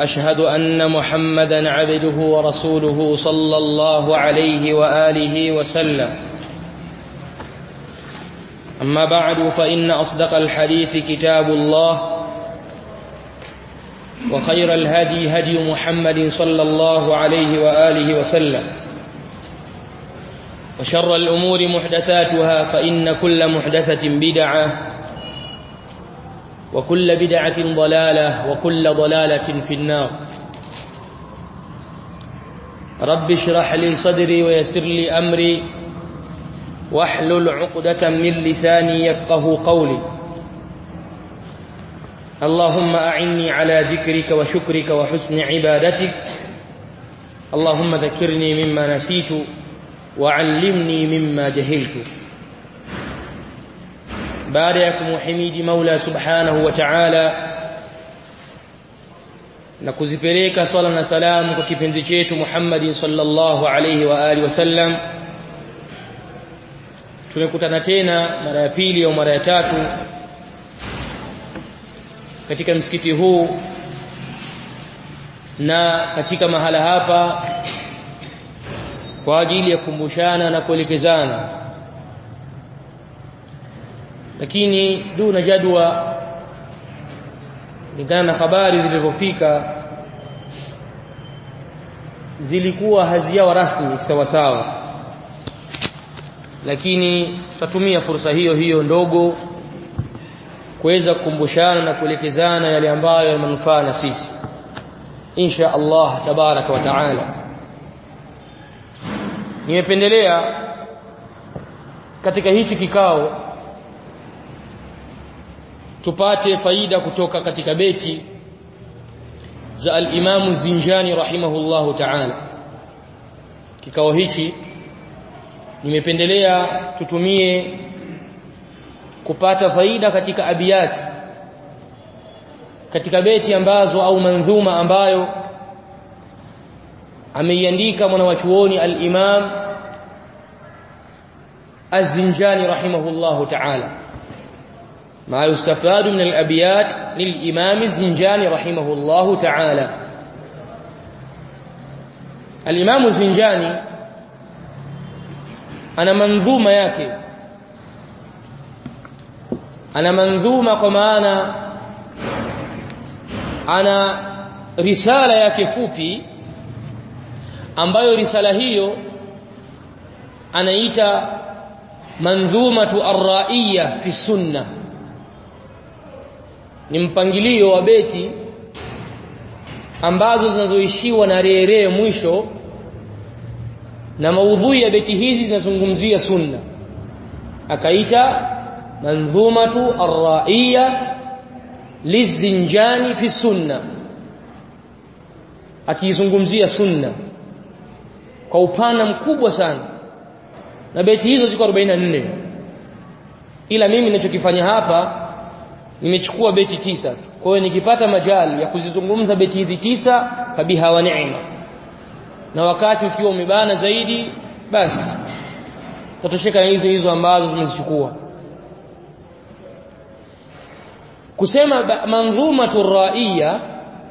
وأشهد أن محمدا عبده ورسوله صلى الله عليه وآله وسلم. أما بعد فإن أصدق الحديث كتاب الله وخير الهدي هدي محمد صلى الله عليه وآله وسلم. وشر الأمور محدثاتها فإن كل محدثة بدعة وكل بدعة ضلالة وكل ضلالة في النار. رب اشرح لي صدري ويسر لي أمري. واحلل عقدة من لساني يفقه قولي. اللهم أعني على ذكرك وشكرك وحسن عبادتك. اللهم ذكرني مما نسيت وعلمني مما جهلت. Baada ya kumhimidi Mola Subhanahu wa Ta'ala na kuzipeleka swala na salamu kwa kipenzi chetu Muhammad sallallahu alayhi wa alihi wasallam tumekutana tena mara ya pili au mara ya tatu katika msikiti huu na katika mahala hapa kwa ajili ya kukumbushana na kuelekezana lakini duna jadwa kulingana na habari zilizofika zilikuwa hazijawa rasmi sawa sawa lakini tutatumia fursa hiyo hiyo ndogo kuweza kukumbushana na kuelekezana yale ambayo yana na sisi. Insha Allah tabaraka wa taala. Nimependelea katika hichi kikao tupate faida kutoka katika beti za al-Imam Zinjani rahimahullahu ta'ala. Kikao hichi nimependelea tutumie kupata faida katika abiyat katika beti ambazo au manzuma ambayo ameiandika mwanawachuoni al-Imam Az-Zinjani rahimahullahu ta'ala ما يستفاد من الأبيات للإمام الزنجاني رحمه الله تعالى. الإمام الزنجاني أنا منذوم ياكي. أنا منذوم قمانا. أنا رسالة ياكي فوبي أمبايو رسالة هي أنا إيتا منظومة الرائية في السنة. Ni mpangilio wa beti ambazo zinazoishiwa na rere mwisho na maudhui ya beti hizi zinazungumzia sunna. Akaita manzumatu arraiya lizinjani fi sunna. Akizungumzia sunna kwa upana mkubwa sana. Na beti hizo ziko 44 ila mimi ninachokifanya hapa nimechukua beti tisa kwa hiyo nikipata majali ya kuzizungumza beti hizi tisa fabiha wa neema. Na wakati ukiwa umebana zaidi basi. Tatosheka hizo hizo ambazo tumezichukua. Kusema manzuma raiya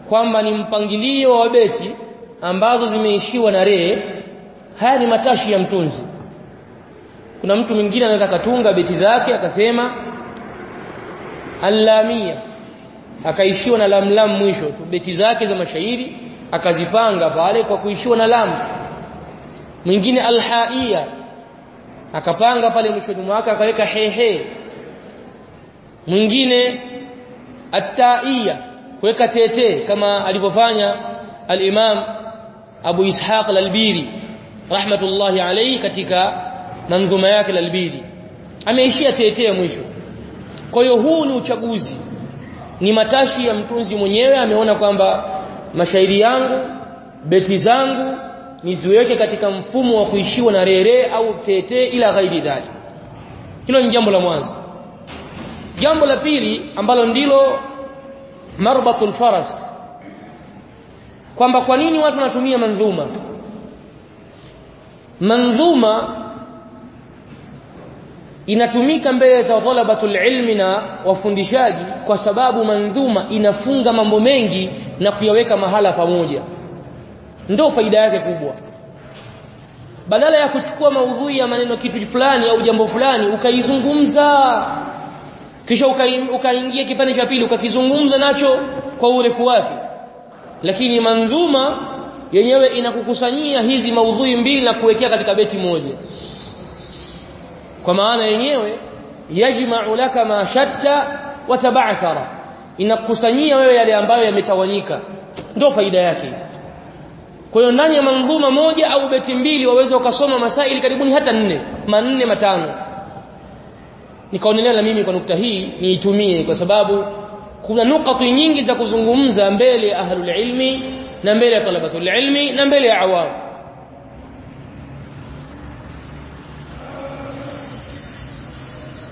kwamba ni mpangilio wa beti ambazo zimeishiwa na ree haya ni matashi ya mtunzi. Kuna mtu mwingine anaweza katunga beti zake akasema allamia. Akaishiwa na lamlam mwisho tu. Beti zake za mashairi akazipanga pale kwa kuishiwa na lam. Mwingine alhaia. Akapanga pale mwishoni mwake akaweka hehe. Mwingine attaia. Kuweka tete kama alivyofanya al-Imam Abu Ishaq al-Albiri rahmatullahi alayhi katika manzuma yake al-Albiri ameishia tete mwisho kwa hiyo huu ni uchaguzi. Ni matashi ya mtunzi mwenyewe ameona kwamba mashairi yangu beti zangu niziweke katika mfumo wa kuishiwa na rere au tete ila ghairi dhalik. Hilo ni jambo la mwanzo. Jambo la pili ambalo ndilo marbatul faras. Kwamba kwa nini watu wanatumia mandhuma? Mandhuma inatumika mbele za talabatul ilmi na wafundishaji kwa sababu mandhuma inafunga mambo mengi na kuyaweka mahala pamoja. Ndio faida yake kubwa. Badala ya kuchukua maudhui ya maneno kitu fulani au jambo fulani ukaizungumza. Kisha ukaingia kipande cha pili ukakizungumza nacho kwa urefu wake. Lakini mandhuma yenyewe inakukusanyia hizi maudhui mbili na kuwekea katika beti moja kwa maana yenyewe yajma'u laka ma shatta wa tab'athara. Inakusanyia wewe yale ambayo yametawanyika. Ndio faida yake. Kwa hiyo ndani ya manzuma moja au beti mbili waweza ukasoma masaili karibuni hata nne manne matano. Nikaonelea na mimi kwa nukta hii niitumie kwa sababu kuna nukati nyingi za kuzungumza mbele ya ahlul ilmi na mbele ya talabatul ilmi na mbele ya awam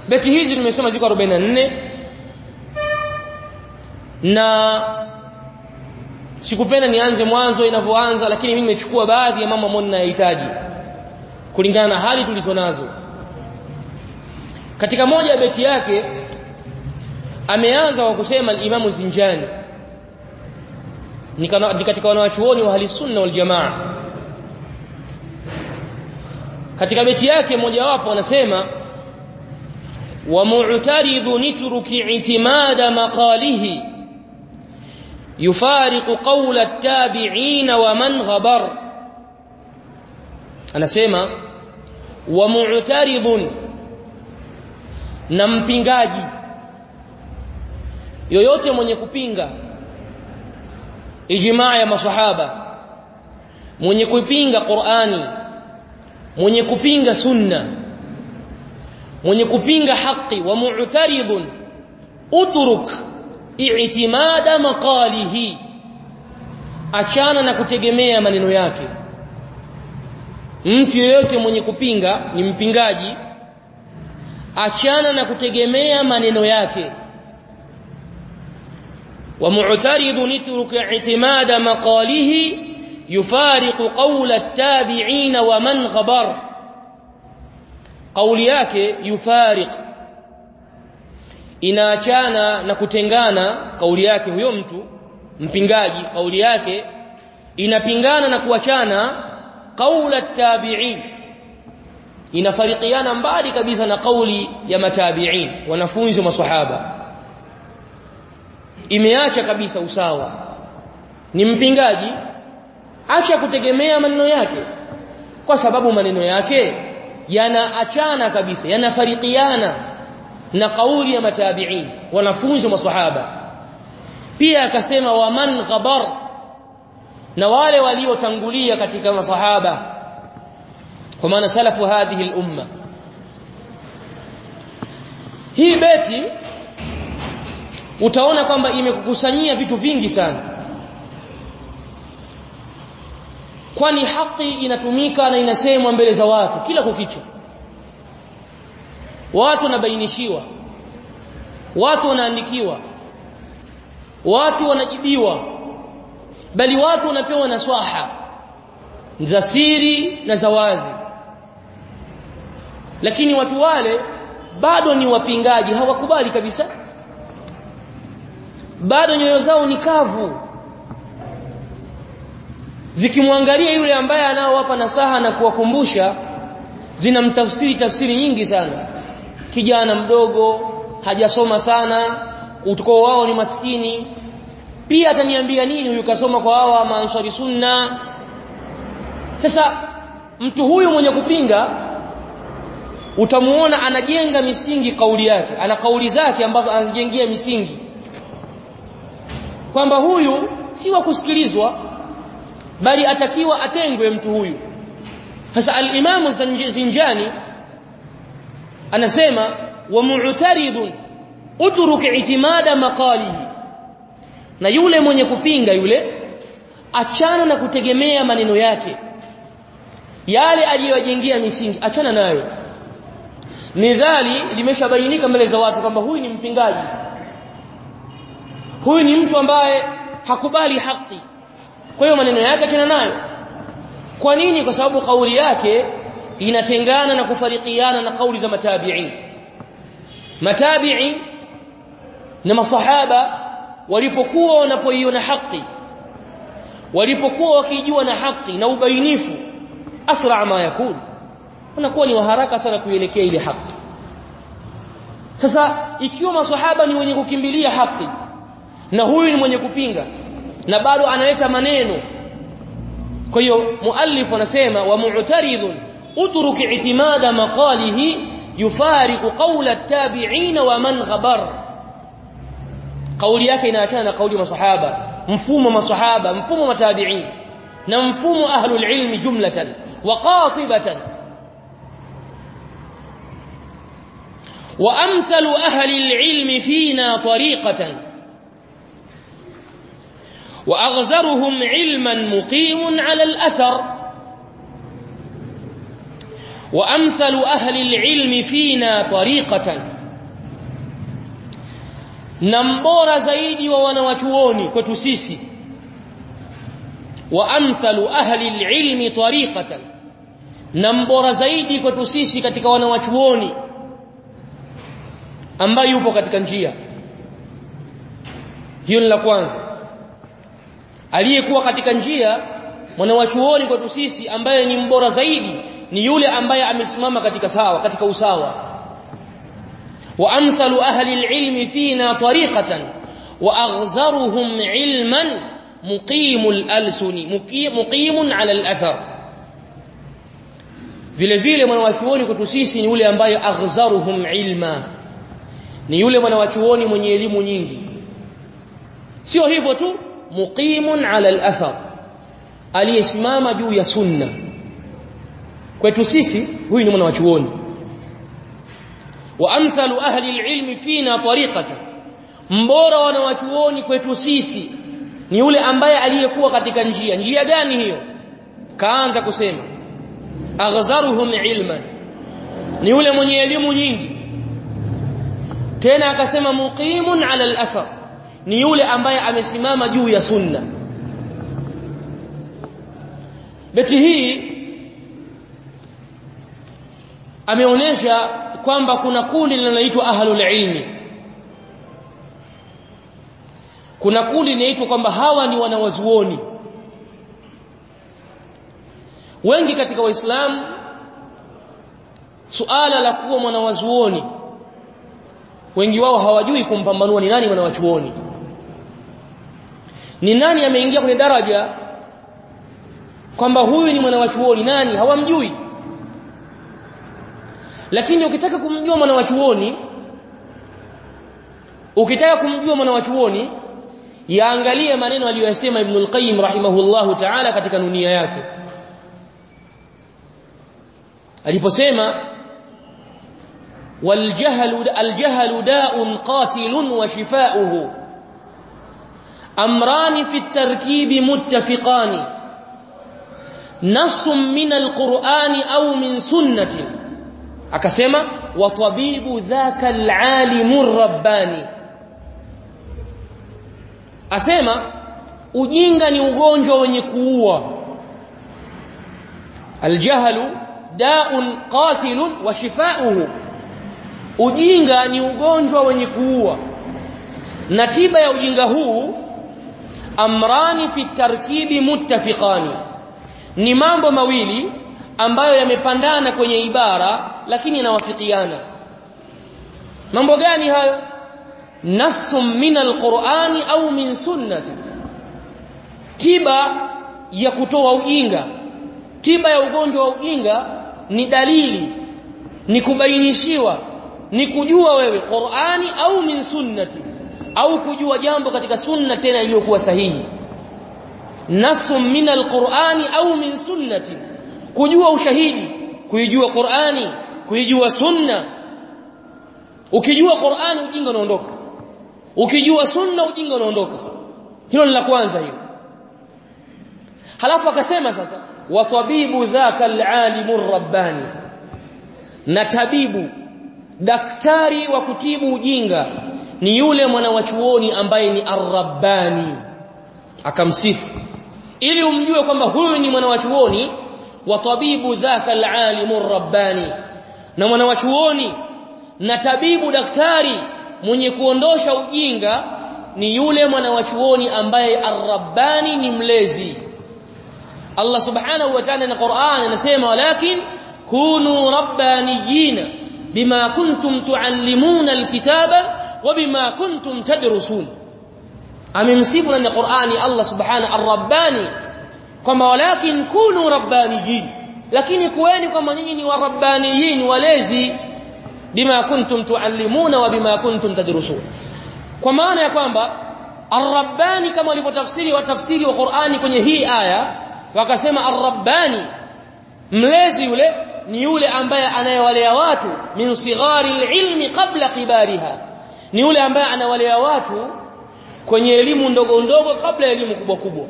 beti hizi nimesema ziko 44 na sikupenda nianze mwanzo inavyoanza lakini mimi nimechukua baadhi ya mambo ambayo ninayahitaji kulingana na hali tulizonazo katika moja ya beti yake ameanza kwa kusema al-Imam Zinjani. Ni katika wanawachuoni wa ahli sunna wal jamaa katika beti yake mmoja wapo anasema mu'taridhu nitruki itimada maqalihi يفارق قول التابعين ومن غبر anasema mu'taridun na mpingaji yoyote mwenye kupinga ijmaa ya maswahaba mwenye kupinga Qur'ani mwenye kupinga sunna mwenye kupinga haki wa mu'taridun utruk i'timada maqalihi achana na kutegemea maneno yake mtu yeyote mwenye kupinga ni mpingaji achana na kutegemea maneno yake ومعترض نترك اعتماد مقاله يفارق قول التابعين ومن غبر kauli yake yufariq. Inaachana na kutengana kauli yake huyo mtu mpingaji kauli yake. Inapingana na kuachana kaula tabi'in. Inafarikiana mbali kabisa na kauli ya matabi'in wanafunzi wa maswahaba. Imeacha kabisa usawa. Ni mpingaji acha kutegemea maneno yake. Kwa sababu maneno yake yanaachana kabisa yanafarikiana na kauli ya matabi'in wanafunzi wa maswahaba. Pia akasema wa man ghabar na wale waliotangulia katika maswahaba. Kwa maana salafu hadhihi al-umma. Hii beti utaona kwamba imekukusanyia vitu vingi sana kwani haki inatumika na inasemwa mbele za watu kila kukicho watu wanabainishiwa. Watu wanaandikiwa. Watu wanajibiwa. Bali watu wanapewa nasaha. Za siri na za wazi. Lakini watu wale bado ni wapingaji hawakubali kabisa. Bado nyoyo zao ni kavu zikimwangalia yule ambaye anaowapa nasaha na kuwakumbusha zinamtafsiri tafsiri nyingi sana. Kijana mdogo hajasoma sana utukoo wao ni maskini. Pia ataniambia nini huyu kasoma kwa hawa maanswari sunna? Sasa mtu huyu mwenye kupinga utamuona anajenga misingi kauli yake ana kauli zake ambazo anazijengia misingi. Kwamba huyu si wa kusikilizwa bali atakiwa atengwe mtu huyu. Sasa al-Imam Zinjani anasema wa mu'taridun utruk itimada maqalihi. Na yule mwenye kupinga yule achana na kutegemea maneno yake. Yale aliyojengia misingi achana nayo. Nidhali limeshabainika mbele za watu kwamba huyu ni mpingaji. Huyu ni mtu ambaye hakubali haki kwa hiyo maneno yake achana nayo kwa nini? Kwa sababu kauli yake inatengana na kufarikiana na kauli za matabi'i. Matabi'i na masahaba walipokuwa wanapoiona haki walipokuwa wakijua na haki na ubainifu asra ma yakun wanakuwa ni waharaka sana kuelekea ile haki. Sasa ikiwa masahaba ni wenye kukimbilia haki na huyu ni mwenye kupinga na bado analeta maneno kwa hiyo muallif anasema wa mu'taridun utruk i'timada maqalihi yufariqu qawla at-tabi'in wa man ghabar kauli yake inaachana na kauli masahaba mfumo masahaba mfumo matabi'in na mfumo ahlul ilmi jumlatan wa qatibatan وامثل أهل العلم فينا طريقه وأغزرهم علما مقيم على الأثر. وأمثل أهل العلم فينا طريقة. نمبور زيدي وونوتووني كتسيسي وأمثل أهل العلم طريقة. نمبور زيدي كتسيسي كتك ونوتووني ambayo yupo katika njia hiyo ni la kwanza aliyekuwa katika njia mwanawachuoni kwetu sisi ambaye ni mbora zaidi ni yule ambaye amesimama katika sawa katika usawa wa amthalu ahli alilmi fina tariqatan wa aghzaruhum ilman muqimul alsuni muqimun ala alathar vile vile mwanawachuoni kwetu sisi ni yule ambaye aghzaruhum ilma ni yule mwanawachuoni mwenye elimu nyingi sio hivyo tu muqimun ala al-athar aliyesimama juu ya sunna kwetu sisi huyu ni mwanawachuoni wa amthalu ahli al-ilmi fina tariqata mbora wanawachuoni kwetu sisi ni yule ambaye aliyekuwa katika njia njia gani hiyo kaanza kusema aghzaruhum ilman ni yule mwenye elimu nyingi tena akasema muqimun ala al-athar ni yule ambaye amesimama juu ya sunna. Beti hii ameonesha kwamba kuna kundi linaloitwa ahlul ilmi. Kuna kundi linaitwa kwamba hawa ni wanawazuoni. Wengi katika waislamu suala la kuwa mwanawazuoni wengi wao hawajui kumpambanua ni nani mwanawachuoni ni nani ameingia kwenye daraja kwamba huyu ni mwanawachuoni nani hawamjui lakini ukitaka kumjua mwanawachuoni ukitaka kumjua mwanawachuoni yaangalie maneno aliyosema Ibn al-Qayyim rahimahullahu ta'ala katika nunia yake aliposema والجهل الجهل داء قاتل وشفاؤه أمران في التركيب متفقان. نص من القرآن أو من سنة. أكسيما وطبيب ذاك العالم الرباني. أسيما؟ أجينغني وغونجو ونكووا الجهل داء قاتل وشفاؤه. أجينغني وغونجو ونكووا نتيب يوجينغهو نتيب amrani fi tarkibi muttafiqani. Ni mambo mawili ambayo yamepandana kwenye ibara lakini yanawafikiana. Mambo gani hayo? Nasum min alqur'ani au min sunnati. Tiba ya kutoa ujinga. Tiba ya ugonjwa wa ujinga ni dalili ni kubainishiwa ni kujua wewe Qur'ani au min sunnati au kujua jambo katika sunna tena iliyokuwa sahihi. Nasu min alqur'ani au min sunnati. Kujua ushahidi kuijua Qur'ani kuijua sunna. Ukijua Qur'ani ujinga unaondoka. Ukijua sunna ujinga unaondoka. Hilo ni la kwanza hilo. Halafu akasema sasa wa tabibu dhaka alalimu rabbani. Na tabibu daktari wa kutibu ujinga ni yule mwanawachuoni ambaye ni arrabbani akamsifu ili umjue kwamba huyu ni mwanawachuoni wa tabibu dhaka alalimu rabbani na mwanawachuoni na tabibu daktari mwenye kuondosha ujinga ni yule mwanawachuoni ambaye arrabbani ni mlezi Allah subhanahu wa ta'ala na Qur'an anasema walakin kunu rabbaniyina bima kuntum tuallimuna alkitaba وبما كنتم تدرسون. أممسيبنا أن قرآني الله سبحانه الرباني؟ كما ولكن كونوا ربانيين. لكن كواني كما نيني والربانيين وليزي بما كنتم تعلمون وبما كنتم تدرسون. كما أنا يقول الرباني كما لفتفسيري وتفسيري وقرآني كني هي آية فكسيما الرباني مليزي yule نيولي أنبايا ambaye وليواتو من صغار العلم قبل qabla ni yule ambaye anawalea watu kwenye elimu ndogo ndogo kabla ya elimu kubwa kubwa.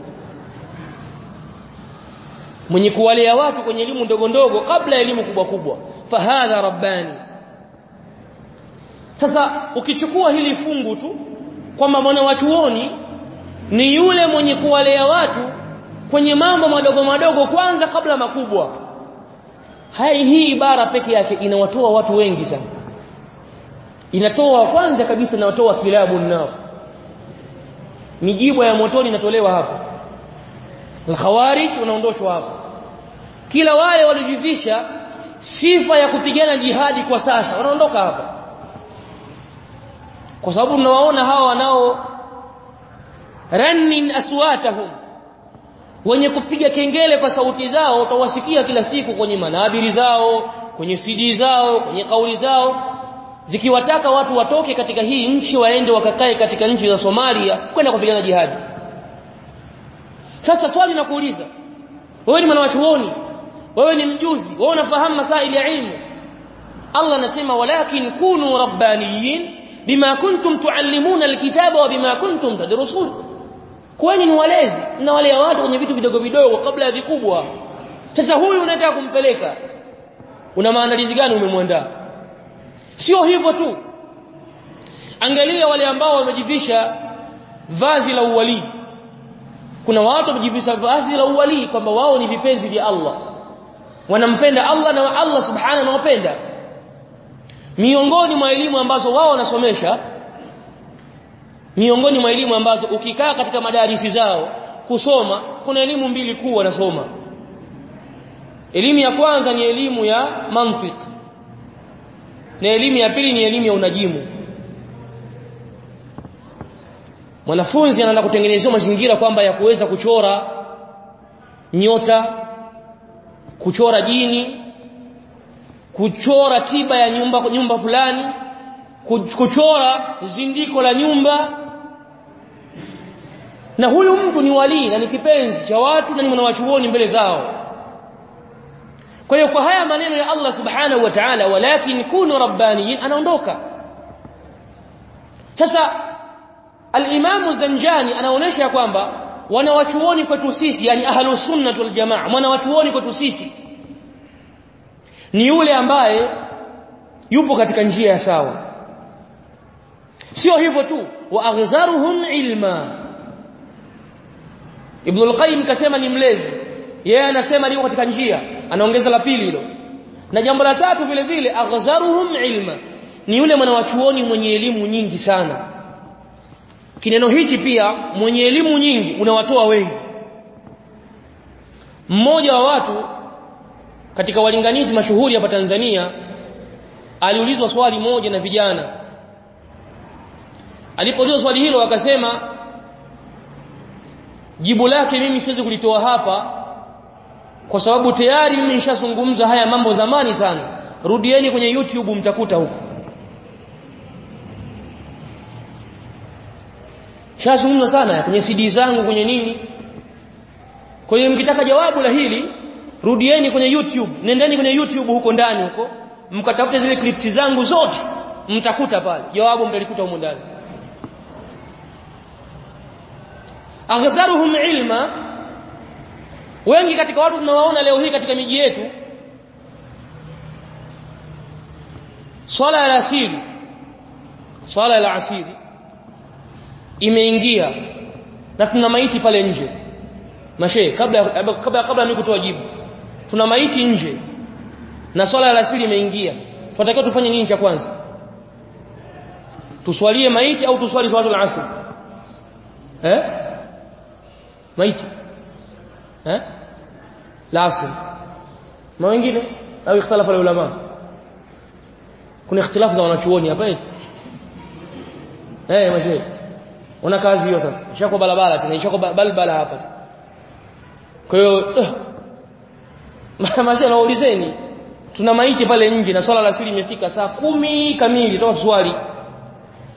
Mwenye kuwalea watu kwenye elimu ndogo ndogo kabla ya elimu kubwa kubwa. Fahadha rabbani. Sasa ukichukua hili fungu tu kwamba mwana wa chuoni ni yule mwenye kuwalea watu kwenye mambo madogo madogo kwanza kabla makubwa. Hai hii ibara peke yake inawatoa watu wengi sana inatoa kwanza kabisa inatoa kilabu nao. Mijibu ya motoni inatolewa hapo. Al-khawarij wanaondoshwa hapo. Kila wale walijivisha sifa ya kupigana jihadi kwa sasa wanaondoka hapa kwa sababu mnawaona hawa wanao rannin aswatahum. Wenye kupiga kengele kwa sauti zao utawasikia kila siku kwenye manabiri zao kwenye sidi zao kwenye kauli zao zikiwataka watu watoke katika hii nchi waende wakakae katika nchi za Somalia kwenda kupigana jihadi. Sasa swali nakuuliza wewe ni mwanachuoni wewe ni mjuzi wewe unafahamu masaili ya ilmu. Allah anasema walakin kunu rabbaniyin bima kuntum tuallimuna alkitaba wa bima kuntum tadrusun. Kwani ni walezi na wale watu kwenye vitu vidogo vidogo kabla ya vikubwa. Sasa huyu unataka kumpeleka una maandalizi gani umemwandaa sio hivyo tu. Angalia wale ambao wamejivisha vazi la uwali kuna watu wamejivisha vazi la uwali kwamba wao ni vipenzi vya Allah. Wanampenda Allah na Allah subhanahu anawapenda. Miongoni mwa elimu ambazo wao wanasomesha miongoni mwa elimu ambazo ukikaa katika madarisi zao kusoma kuna elimu mbili kuu wanasoma. Elimu ya kwanza ni elimu ya mantiki na elimu ya pili ni elimu ya unajimu. Mwanafunzi anaenda kutengenezea mazingira kwamba ya kuweza kuchora nyota kuchora jini kuchora tiba ya nyumba nyumba fulani kuchora zindiko la nyumba. Na huyu mtu ni walii na ni kipenzi cha watu na ni mwanawachuoni mbele zao kwa hiyo kwa haya maneno ya Allah subhanahu wa ta'ala walakin kunu rabbaniyin anaondoka sasa al-Imam Zanjani anaonesha kwamba wanawachuoni kwetu sisi yani ahlus sunnah wal jamaa mwanawachuoni kwetu sisi ni yule ambaye yupo katika njia ya sawa sio hivyo tu wa aghzaruhum ilma Ibn al-Qayyim kasema ni mlezi yeye anasema yuko katika njia anaongeza la pili hilo. Na jambo la tatu vile vile aghzaruhum ilma. Ni yule mwanawachuoni mwenye elimu nyingi sana. Kineno hichi pia mwenye elimu nyingi unawatoa wengi. Mmoja wa watu katika walinganizi mashuhuri hapa Tanzania aliulizwa swali moja na vijana. Alipoulizwa swali hilo akasema jibu lake mimi siwezi kulitoa hapa kwa sababu tayari mimi nishazungumza haya mambo zamani sana. Rudieni kwenye YouTube mtakuta huko. Shazungumza sana kwenye CD zangu kwenye nini. Kwa hiyo mkitaka jawabu la hili rudieni kwenye YouTube. Nendeni kwenye YouTube huko ndani huko mkatafute zile clips zangu zote mtakuta pale. Jawabu mtalikuta huko ndani. Aghzaruhum ilma wengi katika watu tunawaona leo hii katika miji yetu swala ya asiri swala ya asiri imeingia na tuna maiti pale nje. Mashe kabla kabla kabla mimi kutoa jibu tuna maiti nje na swala ya asiri imeingia. Tunatakiwa tufanye nini cha kwanza? Tuswalie maiti au tuswali swala ya asiri eh? Maiti. Eh la asr na wengine au ikhtalafa ulama kuna ikhtilafu za wanachuoni hapa eti eh mashe una kazi hiyo sasa ishako barabara tena ishako balbala hapa kwa hiyo mashe naulizeni tuna maiti pale nje na swala la asiri imefika saa kumi kamili toka swali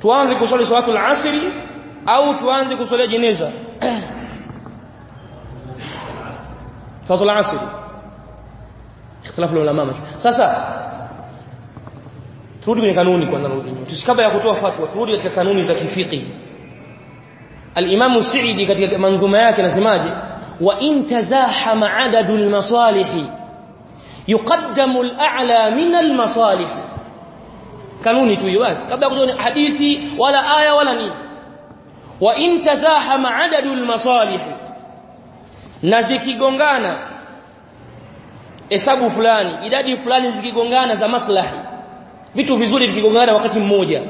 tuanze kuswali swala al-asri au tuanze kuswalia jeneza فضل العصر. اختلاف العلماء مش ساسا ترود من قانوني كوانا نرود نيو تشكب يا خطوة فتوى ترود يتك قانوني زكي فيقي. الإمام السعيدي قد منظوم ياك نسماج وإن تزاحم عدد المصالح يقدم الأعلى من المصالح. قانوني تو يواس قبل أقول حديثي ولا آية ولا نين وإن تزاحم عدد المصالح na zikigongana hesabu fulani idadi fulani zikigongana za maslahi vitu vizuri vikigongana wakati mmoja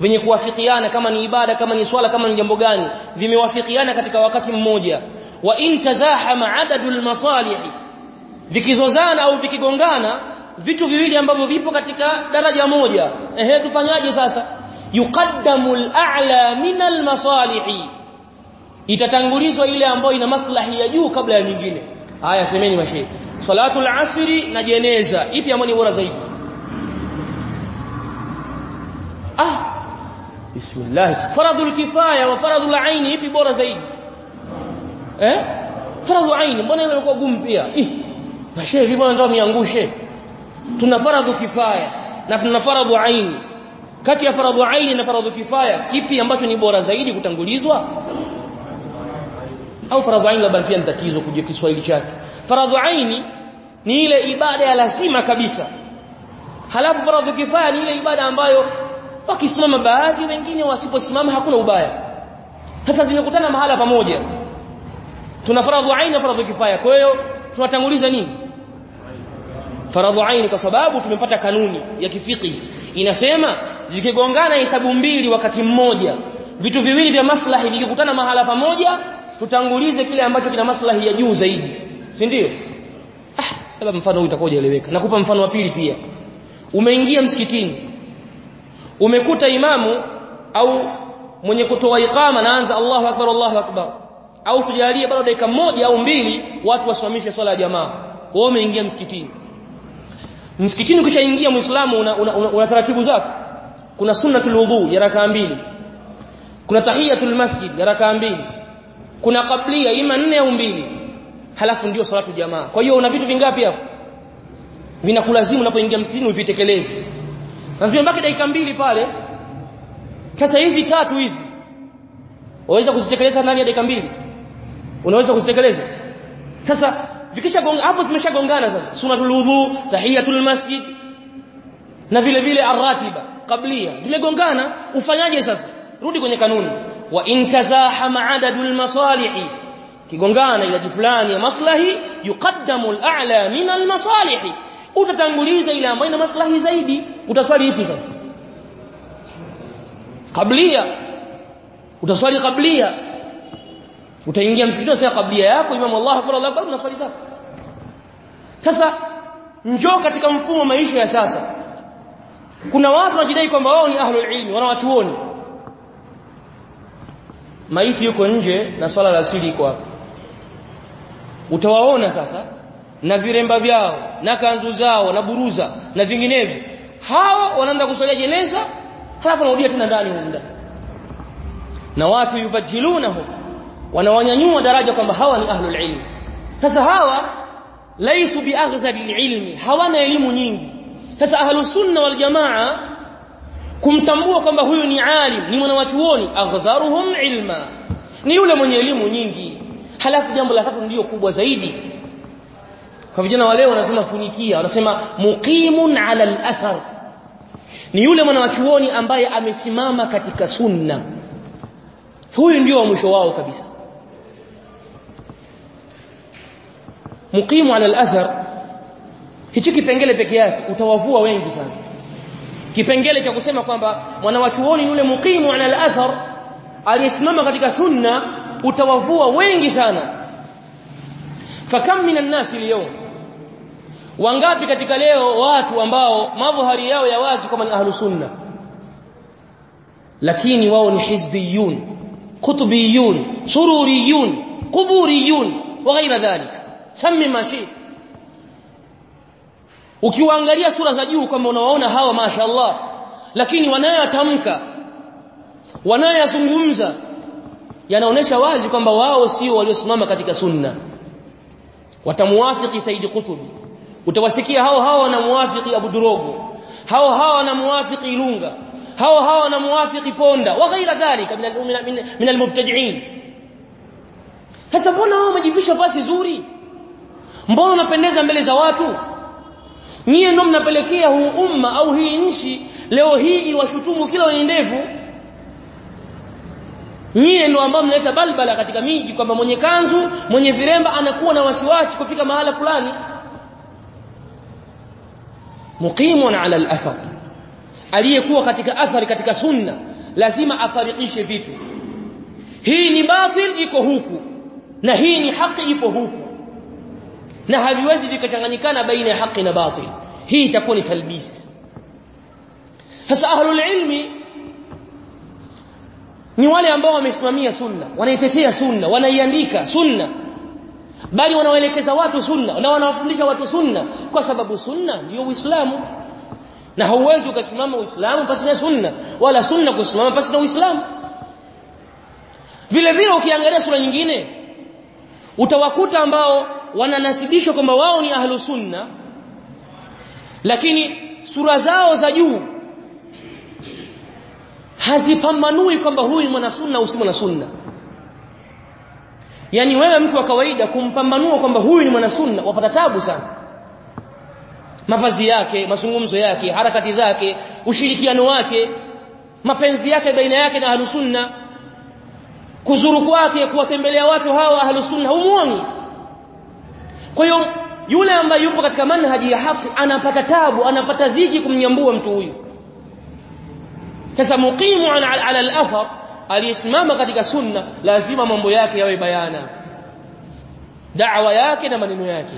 venye kuwafikiana kama ni ibada kama ni swala kama ni jambo gani vimewafikiana katika wakati mmoja. Wa in tazahama adadu masalih vikizozana au vikigongana vitu viwili ambavyo vipo katika daraja moja. Ehe tufanyaje sasa? Yuqaddamu al-a'la min al-masalih itatangulizwa ile ambayo ina maslahi ya juu kabla ya nyingine. Haya semeni mashehe. Salatu al-asri na jeneza. Ipi ambayo ni bora zaidi? Ah bismillah. Faradhul kifaya wa faradhul aini ipi bora zaidi? Eh? Faradhu aini mbona ile imekuwa gumu pia? Ih mashehe vipi ndio miangushe? Tuna faradhu kifaya na tuna faradhu aini. Kati ya faradhu aini na faradhu kifaya kipi ambacho ni bora zaidi kutangulizwa au faradhu aini labda pia ni tatizo kujua Kiswahili chake. Faradhu aini ni ile ibada ya lazima kabisa. Halafu faradhu kifaya ni ile ibada ambayo wakisimama baadhi wengine wasiposimama hakuna ubaya. Sasa zimekutana mahala pamoja. Tuna faradhu aini na faradhu kifaya kwa hiyo tunatanguliza nini? Faradhu aini kwa sababu tumepata kanuni ya kifiki inasema zikigongana hesabu mbili wakati mmoja vitu viwili vya maslahi vikikutana mahala pamoja tutangulize kile ambacho kina maslahi ya juu zaidi. Si ndio? Ah labda mfano huu utakuwa hujaeleweka. Nakupa mfano wa pili pia. Umeingia msikitini. Umekuta imamu au mwenye kutoa ikama naanza Allahu akbar Allahu akbar. Au tujalie bado dakika moja au mbili watu wasimamishe swala ya jamaa. Wao umeingia msikitini. Msikitini ukishaingia muislamu una, una, una, una taratibu zako. Kuna sunnatul wudu ya rakaa mbili. Kuna tahiyatul masjid ya rakaa mbili kuna kablia ima nne au mbili. Halafu ndio salatu jamaa. Kwa hiyo una vitu vingapi hapo? Vinakulazimu unapoingia msikitini uvitekeleze. Na zimebaki dakika mbili pale. Sasa hizi tatu hizi waweza kuzitekeleza ndani ya dakika mbili? Unaweza kuzitekeleza? Sasa vikisha gonga hapo zimeshagongana sasa. Sunatul wudu tahiyatul masjid na vile vile aratiba kablia zimegongana ufanyaje sasa? Rudi kwenye kanuni وإن تزاحم عدد المصالح كيغونغانا إلى فلان مصلحي يقدم الأعلى من المصالح وتتنغليز إلى أمين مصلحي زيدي وتسوالي إيفي سوف قبلية وتسوالي قبلية وتنجي مسجد وسيا قبلية ياكو إمام الله أكبر الله أكبر نسوالي سوف سسا نجوكا تكمفوما إيشو يا ساسا كنا واتنا جديكم بأوني أهل العلم ونواتوني maiti yuko nje na swala la asili iko hapo. Utawaona sasa na viremba vyao na kanzu zao na buruza na vinginevyo. Hawa wanaanza kuswalia jeneza halafu wanarudia tena ndani huko na watu yubajilunahu wanawanyanyua daraja kwamba hawa ni ahlul ilmi sasa hawa laisu biaghzali ilmi hawana elimu nyingi. Sasa ahlus sunna wal jamaa kumtambua kwamba huyu ni alim ni mwanawachuoni aghzaruhum ilma. Ni yule mwenye elimu nyingi. Halafu jambo la tatu ndio kubwa zaidi. Kwa vijana wa leo wanasema funikia wanasema muqimun ala al-athar. Ni yule mwanawachuoni ambaye amesimama katika sunna. Huyu ndio wa mwisho wao kabisa. Muqimu ala al-athar hichi kipengele peke yake utawavua wengi sana kipengele cha kusema kwamba mwanawachuoni yule muqimu ala al-athar aliyesimama katika sunna utawavua wengi sana. Nasi leo wangapi katika leo watu ambao madhhari yao ya wazi kama ni ahlu sunna? Lakini wao ni hizbiyun qutbiyun sururiyun quburiyun wa ghaira dhalik. Sami mashi ukiwaangalia sura za juu kama unawaona hawa mashaallah lakini wanayatamka wanayazungumza yanaonesha wazi kwamba wao sio waliosimama katika sunna. Watamuwafiki Said Qutb utawasikia hao hao wanamuafiki Abu Durogo. Hao hao wanamuafiki Ilunga. Hao hao wanamuafiki Ponda. Wa ghaira dhalika min almubtadi'in. Sasa mbona wao majivisha basi zuri? Mbona unapendeza mbele za watu nyie ndio mnapelekea huu umma au hii nchi leo hii iwashutumu kila wenye ndevu? Nyie ndio ambao mnaleta balbala katika miji kwamba mwenye kanzu mwenye viremba anakuwa na wasiwasi kufika mahala fulani. Muqimun ala al-athar. Aliyekuwa katika athari katika sunna lazima afarikishe vitu. Hii ni batil iko huku. Na hii ni haki ipo huku na haviwezi vikachanganyikana baina ya haki na batil. Hii itakuwa ni talbis. Sasa ahlul ilmi ni wale ambao wamesimamia sunna wanaitetea sunna wanaiandika sunna bali wanawaelekeza watu sunna na wanawafundisha watu sunna kwa sababu sunna ndio uislamu. Na hauwezi ukasimama uislamu pasi na sunna wala sunna kusimama pasi na uislamu. Vile vile ukiangalia sura nyingine utawakuta ambao wananasibishwa kwamba wao ni ahlu sunna lakini sura zao za juu hazipambanui kwamba huyu mwana sunna au si mwana sunna yani wewe mtu wa kawaida kumpambanua kwamba huyu ni mwana sunna wapata tabu sana. Mavazi yake mazungumzo yake harakati zake ushirikiano wake mapenzi yake baina yake na ahlusunna kuzuru kwake kuwatembelea watu hawa ahlusunna humuoni kwa hiyo yule ambaye yupo katika manhaji ya haki anapata tabu anapata dhiki kumnyambua mtu huyu sasa muqimu ala, ala al-athar aliyesimama katika sunna lazima mambo yake yawe bayana da'wa yake na maneno yake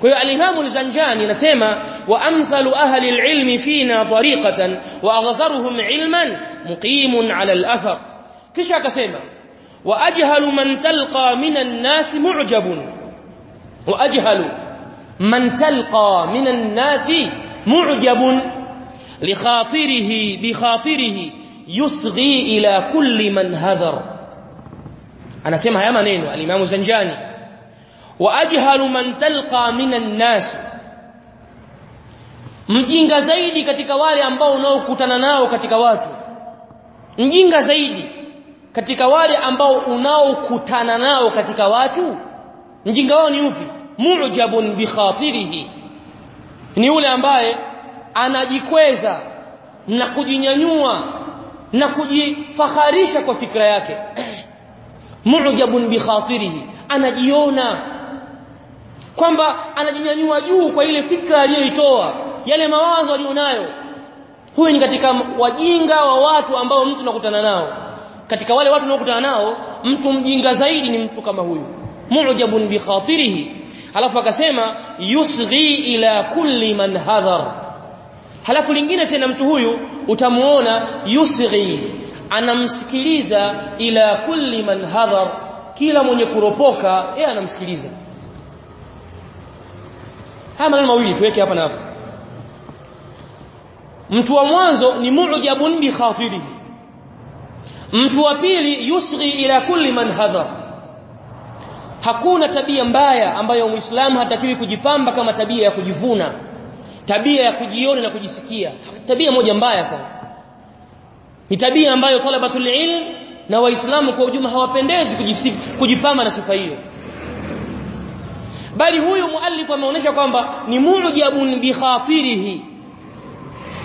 kwa hiyo al-Imam al-Zanjani anasema wa amthalu ahli al-ilmi fina tariqatan wa aghzaruhum ilman muqimun ala al-athar kisha akasema wa ajhalu man talqa min an-nas mu'jabun وأجهل من تلقى من الناس معجب لخاطره بخاطره يصغي إلى كل من هذر anasema haya maneno alimamu zanjani wa ajhalu man talqa minan nas mjinga zaidi katika wale ambao unaokutana nao katika watu mjinga zaidi katika wale ambao unaokutana nao katika watu mjinga wao ni upi? Mu'jabun bi khatirihi. Ni yule ambaye anajikweza na kujinyanyua na kujifaharisha kwa fikra yake. Mu'jabun bi khatirihi. Anajiona kwamba anajinyanyua juu kwa ile fikra aliyoitoa. Yale mawazo alionayo huyu ni katika wajinga wa watu ambao mtu nakutana nao. Katika wale watu unaokutana nao mtu mjinga zaidi ni mtu kama huyu mu'jabun bi khatirihi alafu akasema yusghi ila kulli man hadhar halafu lingine tena mtu huyu utamuona yusghi anamsikiliza ila kulli man hadhar kila mwenye kuropoka yeye anamsikiliza haya maneno mawili tuweke hapa na hapa mtu wa mwanzo ni mu'jabun bi khafirihi mtu wa pili yusghi ila kulli man hadhar hakuna tabia mbaya ambayo muislamu hatakiwi kujipamba kama tabia ya kujivuna tabia ya kujiona na kujisikia. Tabia moja mbaya sana. Ni tabia ambayo talabatul ilm na waislamu kwa ujumla hawapendezi kujipamba na sifa hiyo. Bali huyu muallifu ameonyesha kwamba ni mujabun bi khatirihi.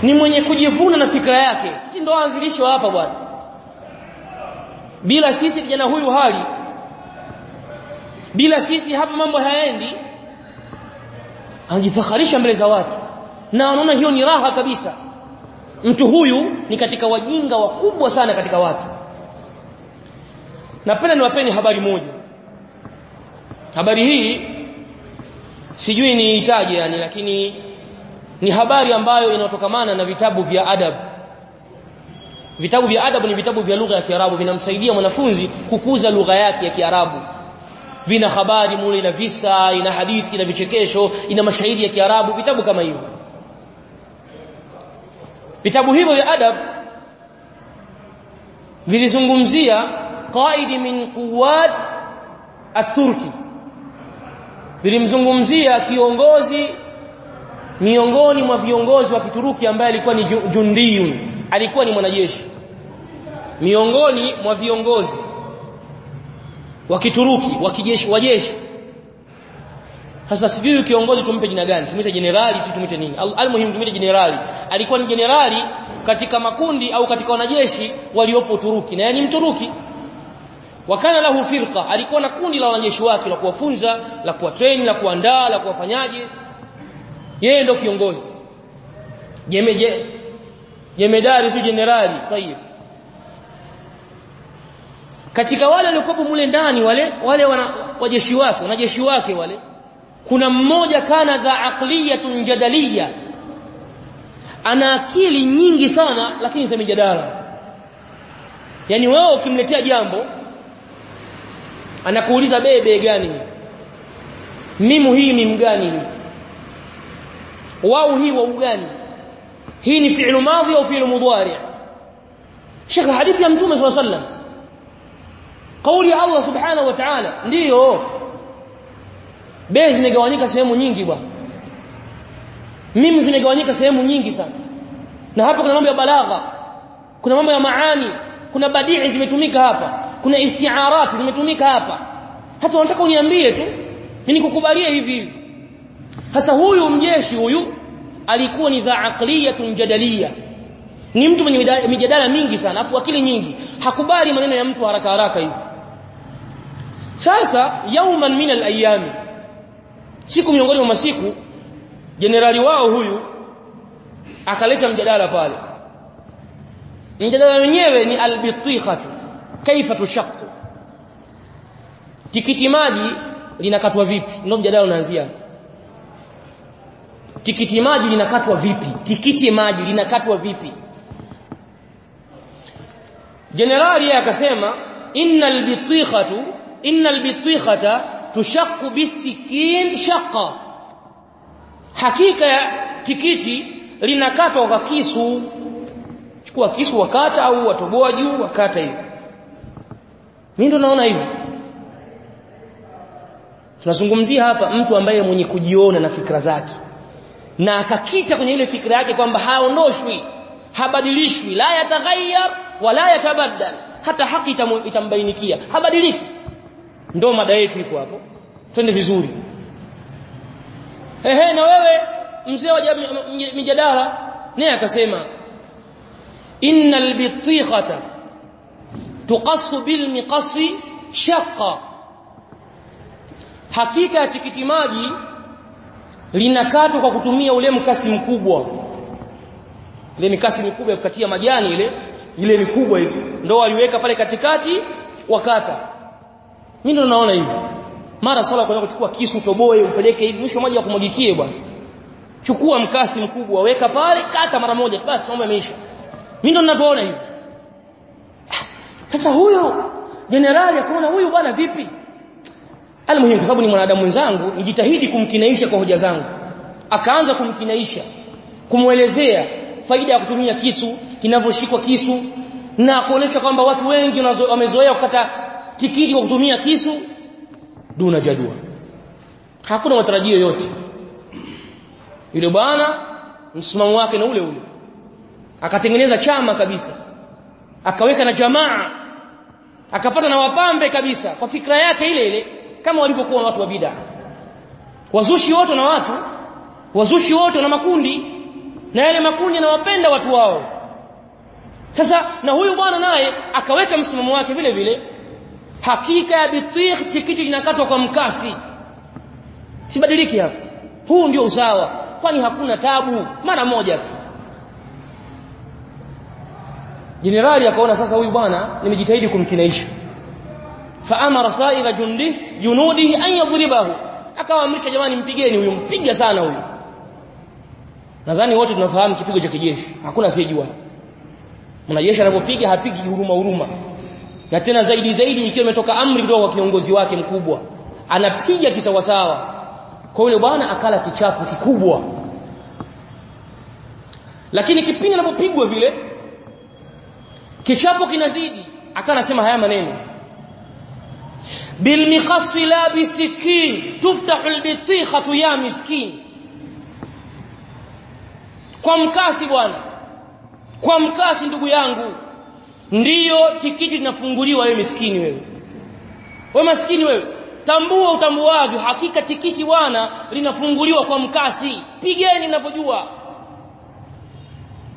Ni mwenye kujivuna na fikra yake. Si ndo anzilisho hapa bwana. Bila sisi kijana huyu hali bila sisi hapa mambo hayaendi anajifakharisha mbele za watu. Na anaona hiyo ni raha kabisa. Mtu huyu ni katika wajinga wakubwa sana katika watu. Napenda niwapeni habari moja. Habari hii sijui niitaje yani lakini ni habari ambayo inatokamana na vitabu vya adab. Vitabu vya adab ni vitabu vya lugha ya Kiarabu vinamsaidia mwanafunzi kukuza lugha yake ya Kiarabu vina habari mule na visa ina hadithi na vichekesho ina mashahidi ya Kiarabu vitabu kama hivyo. Vitabu hivyo vya adab vilizungumzia qaidi min quwat at-turki. Vilimzungumzia kiongozi miongoni mwa viongozi wa Kituruki ambaye alikuwa ni jundiyun. Alikuwa ni mwanajeshi. Miongoni mwa viongozi wa Kituruki wa kijeshi wa jeshi. Sasa sijui kiongozi tumpe jina gani? Tumuite generali si tumuite nini? Almuhimu tumuite generali alikuwa ni generali katika makundi au katika wanajeshi waliopo Uturuki na yani mturuki. Wakana lahu firqa alikuwa na kundi la wanajeshi wake la kuwafunza la kuwatrain la kuandaa la kuwafanyaje. Yeye ndo kiongozi. Jemedari si generali tayib katika wale waliokuwa mule ndani wale wale wana, wajeshi wake wanajeshi wake wale kuna mmoja kana dha aqliyatun jadaliya ana akili nyingi sana lakini za mijadala. Yani wewe ukimletea jambo anakuuliza bebe gani mimu hii mimu gani wau hii wau gani? Hii ni fi'lu madhi au fi'lu mudhari? Shekha hadithi ya mtume sallallahu alaihi wasallam kauli ya Allah subhanahu wa ta'ala ndiyo. Bei zimegawanyika sehemu nyingi bwana. Mimi zimegawanyika sehemu nyingi sana. Na hapa kuna mambo ya balagha kuna mambo ya maani kuna badii zimetumika hapa kuna istiarati zimetumika hapa. Hasa unataka uniambie tu mimi nikukubalie hivi hivi. Sasa huyu mjeshi huyu alikuwa ni dha aqliyatun jadaliya. Ni mtu mwenye mijadala mingi sana afu akili nyingi. Hakubali maneno ya mtu haraka haraka hivi sasa yauman min alayami siku miongoni mwa masiku jenerali wao huyu akaleta mjadala pale. Mjadala wenyewe ni albitiha kaifa tushaqqu tikiti maji linakatwa vipi? Ndio mjadala unaanzia. Tikiti maji linakatwa vipi? Tikiti maji linakatwa vipi? Jenerali akasema innal bitikhatu innal bitikhata tushaqqu bisikin shaqqa. Hakika ya tikiti linakatwa kwa kisu. Chukua kisu wakata au watoboa juu wakata hivi. Mimi ndo naona hivi tunazungumzia hapa mtu ambaye mwenye kujiona na fikra zake. Na akakita kwenye ile fikra yake kwamba haondoshwi habadilishwi. La yataghayyar wala yatabaddal hata haki itambainikia. Habadiliki ndo mada yetu iko hapo. Twende vizuri. Ehe na wewe mzee wa mijadala naye akasema innal bitikhata tuqassu bil miqasi shaqqa. Hakika ya tikiti maji linakatwa kwa kutumia ule mkasi mkubwa. Ile mikasi mikubwa ya kukatia majani ile ile mikubwa hivi. Ndo waliweka pale katikati wakata mimi ndo naona hivi mara sala kwa kuchukua kisu toboe upeleke hivi mwisho maji ya kumwagikie bwana. Chukua mkasi mkubwa weka pale kata mara moja basi mambo yameisha. Mimi ndo ninapoona hivi sasa huyo jenerali akaona huyu bwana vipi? Almuhimu kwa sababu ni mwanadamu wenzangu nijitahidi kumkinaisha kwa hoja zangu. Akaanza kumkinaisha kumwelezea faida ya kutumia kisu kinavyoshikwa kisu na kuonesha kwamba watu wengi wamezoea kukata tikiti kwa kutumia kisu duna jadua hakuna matarajio yote yule bwana msimamo wake na ule ule. Akatengeneza chama kabisa. Akaweka na jamaa. Akapata na wapambe kabisa. Kwa fikra yake ile ile kama walivyokuwa watu wa bid'a. Wazushi wote na watu wazushi wote na makundi na yale makundi yanawapenda watu wao. Sasa na huyu bwana naye akaweka msimamo wake vile vile hakika ya bitikh tikiti kinakatwa kwa mkasi. Sibadiliki hapo. Huu ndio usawa. Kwani hakuna tabu? Mara moja tu. Jenerali akaona sasa huyu bwana nimejitahidi kumkinaisha. Faamara saira jundi junudi an yadhribahu. Akawaamrisha jamani mpigeni huyu mpiga sana huyu. Nadhani wote tunafahamu kipigo cha kijeshi. Hakuna asiyejua. Mwanajeshi anapopiga hapigi huruma huruma na tena zaidi zaidi ikiwa imetoka amri kutoka kwa kiongozi wake mkubwa anapiga kisawasawa kwa yule bwana akala kichapo kikubwa lakini kipindi anapopigwa vile kichapo kinazidi akanasema haya maneno بالمقص لا بسكين تفتح البطيخة يا مسكين kwa mkasi bwana kwa mkasi ndugu yangu ndiyo tikiti linafunguliwa wewe miskini wewe. Wewe maskini wewe. Tambua utambuavyo. Hakika tikiti bwana linafunguliwa kwa mkasi. Pigeni ninapojua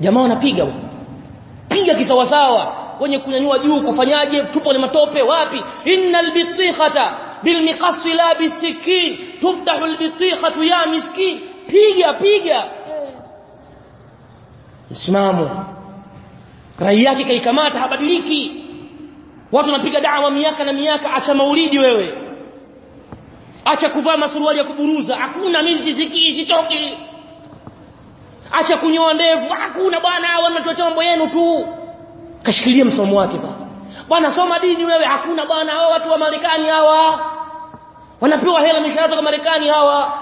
jamaa wanapiga piga kisawasawa. Wenye kunyanyua juu kufanyaje? Tupo ni matope. Wapi? Innal bitikhata bilmiqas la bisikin tuftahu albitikhatu ya miskin. Piga piga. Msimamo rai yake kaikamata habadiliki. Watu wanapiga dawa miaka na miaka acha maulidi wewe. Acha kuvaa masuruali ya kuburuza. Hakuna mimi sisikii sitoki. Acha kunyoa ndevu. Hakuna bwana wanatuacha mambo yenu tu. Kashikilia msomo wake bwana bwana soma dini wewe. Hakuna bwana hao watu wa Marekani hawa. Wanapewa hela mishahara kutoka Marekani hawa.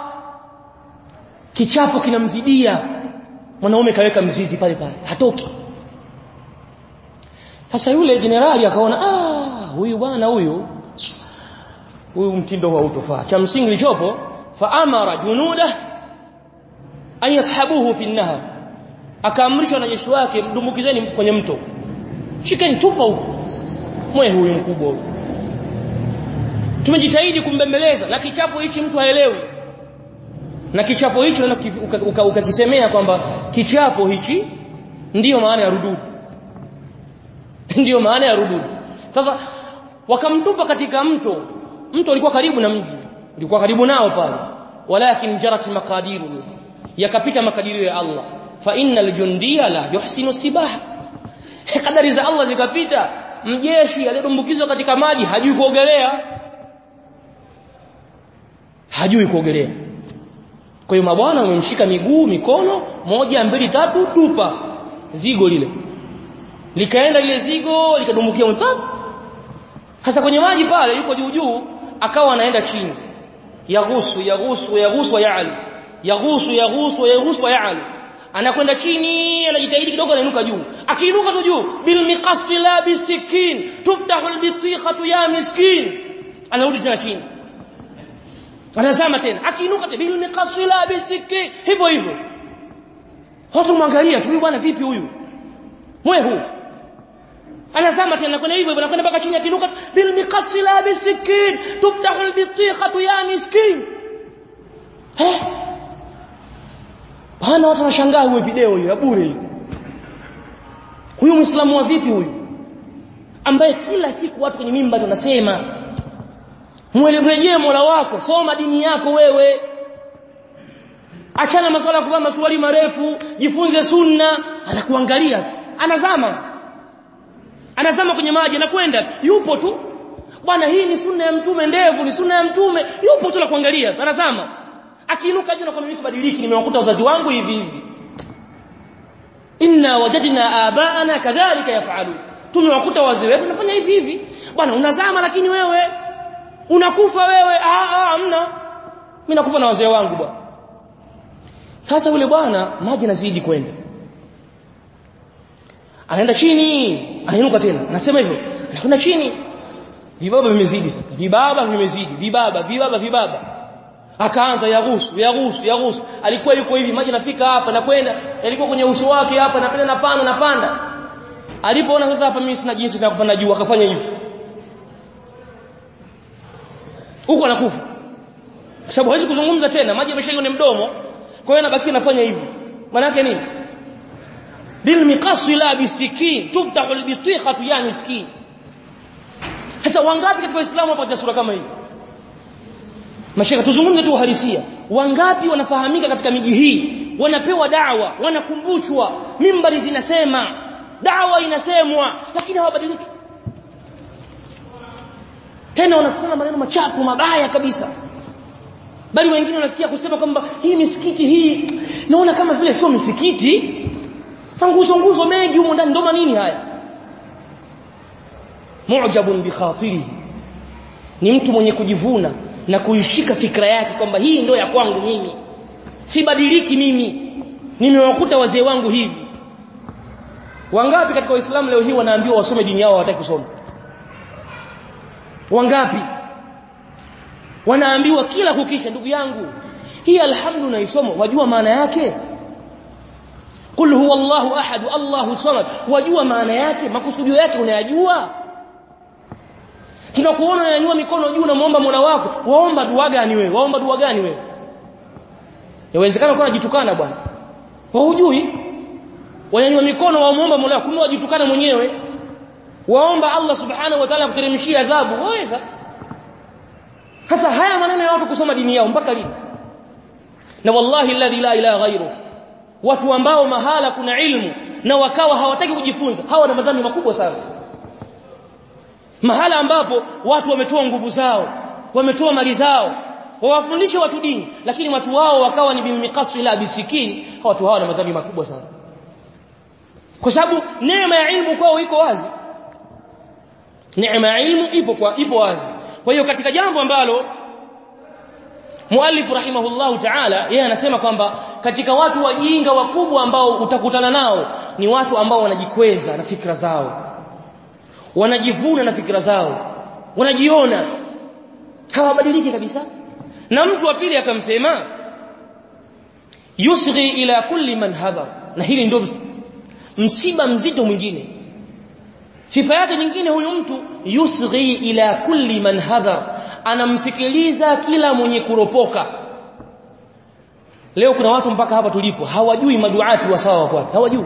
Kichapo kinamzidia. Mwanaume kaweka mzizi pale pale. Hatoki sasa yule jenerali akaona ah huyu bwana huyu. Huyu mtindo wa utofaa cha msingi lichopo fa amara junuda an yashabuhu fi nahar na jeshi wake mdumbukizeni kwenye mto. Shikeni tupa huko. Mwe huyu mkubwa huyu. Tumejitahidi kumbembeleza na kichapo hichi mtu haelewi. Na kichapo hicho ukakisemea uka, uka kwamba kichapo hichi ndiyo maana ya rududu ndiyo maana ya rududu. Sasa wakamtupa katika mto. Mto ulikuwa karibu na mji. Ulikuwa karibu nao pale. Walakin jarat maqadiru yakapita makadirio ya Allah. Fa innal jundiya la yuhsinu sibaha. Kadari za Allah zikapita mjeshi aliyedumbukizwa katika maji hajui kuogelea. Hajui kuogelea. Kwa hiyo mabwana wamemshika miguu mikono moja mbili tatu tupa zigo lile likaenda lile zigo likadumbukia mpaka hasa kwenye maji pale yuko juu juu akawa anaenda chini. Yaghusu yaghusu yaghusu yaali yaghusu yaghusu yaghusu yaali anakwenda chini anajitahidi kidogo anainuka juu. Akiinuka tu juu bil miqasti la bisikin tuftahu al bitiqatu ya miskin. Anarudi tena chini. Anazama tena akiinuka tena bil miqasti la bisikin hivyo hivyo. Watu mwangalia tu bwana vipi huyu? Mwehu anazama tena kwenda hivyo hivyo anakwenda mpaka chini akiinuka bil miqasti la bisikin tuftahu al ya miskin eh bana watu wanashangaa huyo video hiyo ya bure hiyo. Huyu Muislamu wa vipi huyu? Ambaye kila siku watu kwenye mimba wanasema mwelekee Mola wako, soma dini yako wewe. Achana masuala ya kuvaa masuali marefu, jifunze sunna, anakuangalia tu. Anazama. Anazama kwenye maji anakwenda, yupo tu. Bwana hii ni sunna ya mtume ndevu, ni sunna ya mtume, yupo tu la kuangalia. Anazama akiinuka juu na kwamba mimi badiliki nimewakuta wazazi wangu hivi hivi. Inna wajadna abaana kadhalika yafalu tumewakuta wazee wetu nafanya hivi hivi. Bwana unazama lakini wewe unakufa wewe. Ah ah hamna. Mimi nakufa na wazee wangu bwana. Sasa yule bwana maji nazidi kwenda anaenda chini anainuka tena. Anasema hivyo anakwenda chini. Vibaba vimezidi sasa. Vibaba vimezidi. Vibaba vibaba vibaba. Akaanza yagusu yagusu yagusu alikuwa yuko hivi maji nafika hapa na kwenda. Alikuwa kwenye uso wake hapa napenda napanda napanda. Alipoona sasa hapa mimi sina jinsi ya kupanda juu akafanya hivi huko anakufa. Kwa sababu hawezi kuzungumza tena maji yameshaingia kwenye mdomo. Kwa hiyo anabaki anafanya hivi maana yake nini bilmiqasi la bisikin. Tuftahu albitiqatu ya miskin. Sasa wangapi katika waislamu wapata sura kama hii? Mashaka tuzungumze tu uhalisia. Wangapi wanafahamika katika miji hii? Wanapewa dawa wanakumbushwa. Mimbari zinasema dawa inasemwa lakini hawabadiliki. Tena wanasema maneno machafu mabaya kabisa. Bali wengine wanafikia kusema kwamba hii misikiti hii naona kama vile sio misikiti nguzo nguzo mengi humo ndani. Ndo nini haya? Mu'jabun bi ni mtu mwenye kujivuna na kuishika fikra yake kwamba hii ndio ya kwangu mimi. Sibadiliki mimi. Nimewakuta wazee wangu hivi. Wangapi katika waislamu leo hii wanaambiwa wasome dini yao hawataki kusoma? Wangapi? Wanaambiwa kila kukisha ndugu yangu hii alhamdu naisoma wajua maana yake qul huwa Allahu ahad Allahu samad wajua maana yake makusudio yake unayajua tunakuona unanyanyua mikono juu unamuomba Mola wako waomba dua gani wewe waomba dua gani wewe yawezekana kwa unajitukana bwana hujui wanyanyua mikono wamuomba Mola wako kumbe wajitukana mwenyewe waomba Allah subhanahu wa ta'ala kuteremshia adhabu waweza sasa haya maneno ya watu kusoma dini yao mpaka lini na wallahi alladhi la ilaha ghairu watu ambao mahala kuna ilmu na wakawa hawataki kujifunza hawa na madhambi makubwa sana. Mahala ambapo watu wametoa nguvu zao wametoa mali zao wawafundishe watu dini lakini watu wao wakawa ni bimikasu ila bisikini watu hawa na madhambi makubwa sana. Kwa sababu neema ya ilmu kwao iko wazi. Neema ya ilmu ipo kwa ipo wazi. Kwa hiyo katika jambo ambalo muallif rahimahullahu ta'ala yeye anasema kwamba katika watu wajinga wakubwa ambao utakutana nao ni watu ambao wanajikweza na fikra zao. Wanajivuna na fikra zao. Wanajiona. Hawabadiliki kabisa. Na mtu wa pili akamsema yusghi ila kulli man hadha. Na hili ndio msiba mzito mwingine. Sifa yake nyingine huyu mtu yusghi ila kulli man hadhar anamsikiliza kila mwenye kuropoka. Leo kuna watu mpaka hapa tulipo hawajui maduati wa sawa kwa hawajui.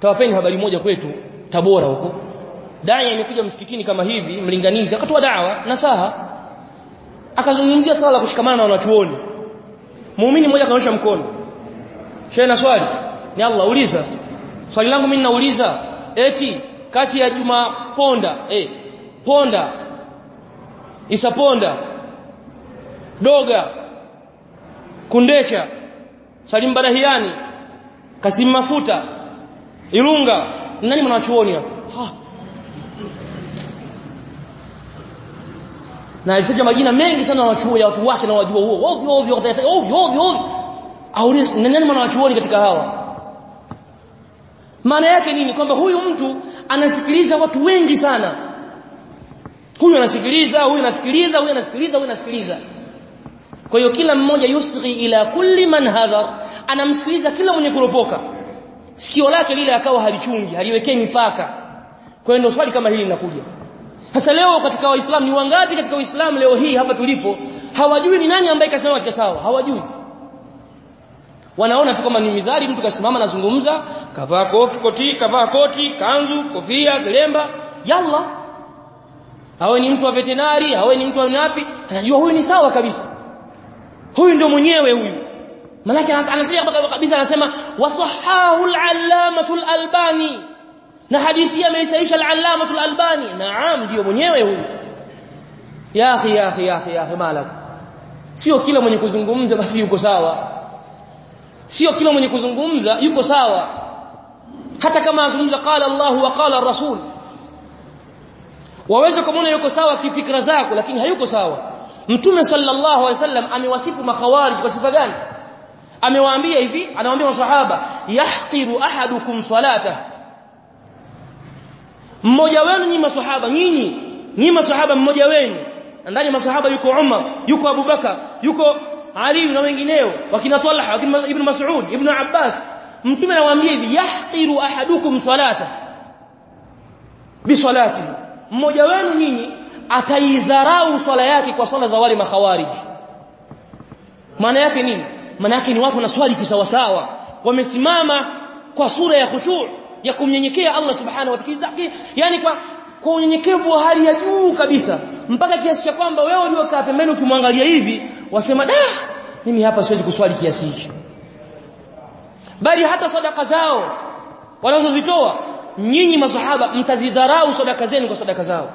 Tawapeni habari moja kwetu Tabora huko. Dai imekuja msikitini kama hivi mlinganizi akatoa dawa na saha akazungumzia swala la kushikamana na wanachuoni. Muumini mmoja kaonyesha mkono. Shehe na swali. Ni Allah uliza. Swali langu mimi nauliza eti kati ya Juma Ponda eh Ponda Isa Ponda Doga Kundecha Salim Barahiani Kasim Mafuta Ilunga nani mwanachuoni hapo ha. na alitaja majina mengi sana wanachuo ya watu wake na wajua huo. Ovyo ovyo ovyo ovyo ovyo. Aulize nani mwanachuoni katika hawa? Maana yake nini? Kwamba huyu mtu anasikiliza watu wengi sana huyu anasikiliza huyu anasikiliza huyu anasikiliza huyu anasikiliza. Kwa hiyo kila mmoja yusghi ila kulli man hadhar anamsikiliza kila mwenye kuropoka. Sikio lake lile akawa halichungi haliwekei mipaka. Kwa hiyo ndio swali kama hili linakuja. Sasa leo katika waislamu ni wangapi katika waislamu leo hii hapa tulipo hawajui ni nani ambaye kasema katika sawa? Hawajui. Wanaona tu kama ni midhari mtu kasimama anazungumza kavaa koti kavaa koti kanzu kofia kilemba. Yalla awe ni mtu wa veterinari awe ni mtu wa napi anajua huyu ni sawa kabisa huyu ndio mwenyewe huyu manake anasikia kabisa anasema wasahahu al-allamatu al-albani na hadithi ameisaisha al-allamatu al-albani naam ndio mwenyewe huyu ya akhi ya akhi ya akhi ya akhi malak sio kila mwenye kuzungumza basi yuko sawa sio kila mwenye kuzungumza yuko sawa hata kama azungumza qala Allah wa qala rasul waweza kumuona yuko sawa kifikra zako lakini hayuko sawa mtume sallallahu alaihi wasallam amewasifu makhawarij kwa sifa gani amewaambia hivi anawaambia maswahaba yahqiru ahadukum salata mmoja wenu nyinyi maswahaba nyinyi nyinyi maswahaba mmoja wenu ndani maswahaba yuko Umar yuko Abubakar yuko Ali na wengineo wakina Talha wakina Ibn Mas'ud Ibn Abbas mtume anawaambia hivi yahqiru ahadukum salata bi salati mmoja wenu nyinyi akaidharau swala yake kwa swala za wale makhawariji maana yake nini? Maana yake ni watu wanaswali kisawasawa wamesimama kwa sura ya khushu' ya kumnyenyekea Allah subhanahu wa ta'ala. Yani kwa kwa unyenyekevu wa hali ya juu kabisa. Mpaka kiasi cha kwamba wewe uliokaa pembeni ukimwangalia hivi wasema da mimi hapa siwezi kuswali kiasi hicho bali hata sadaka zao wanazozitoa nyinyi masahaba mtazidharau sadaka zenu kwa sadaka zao.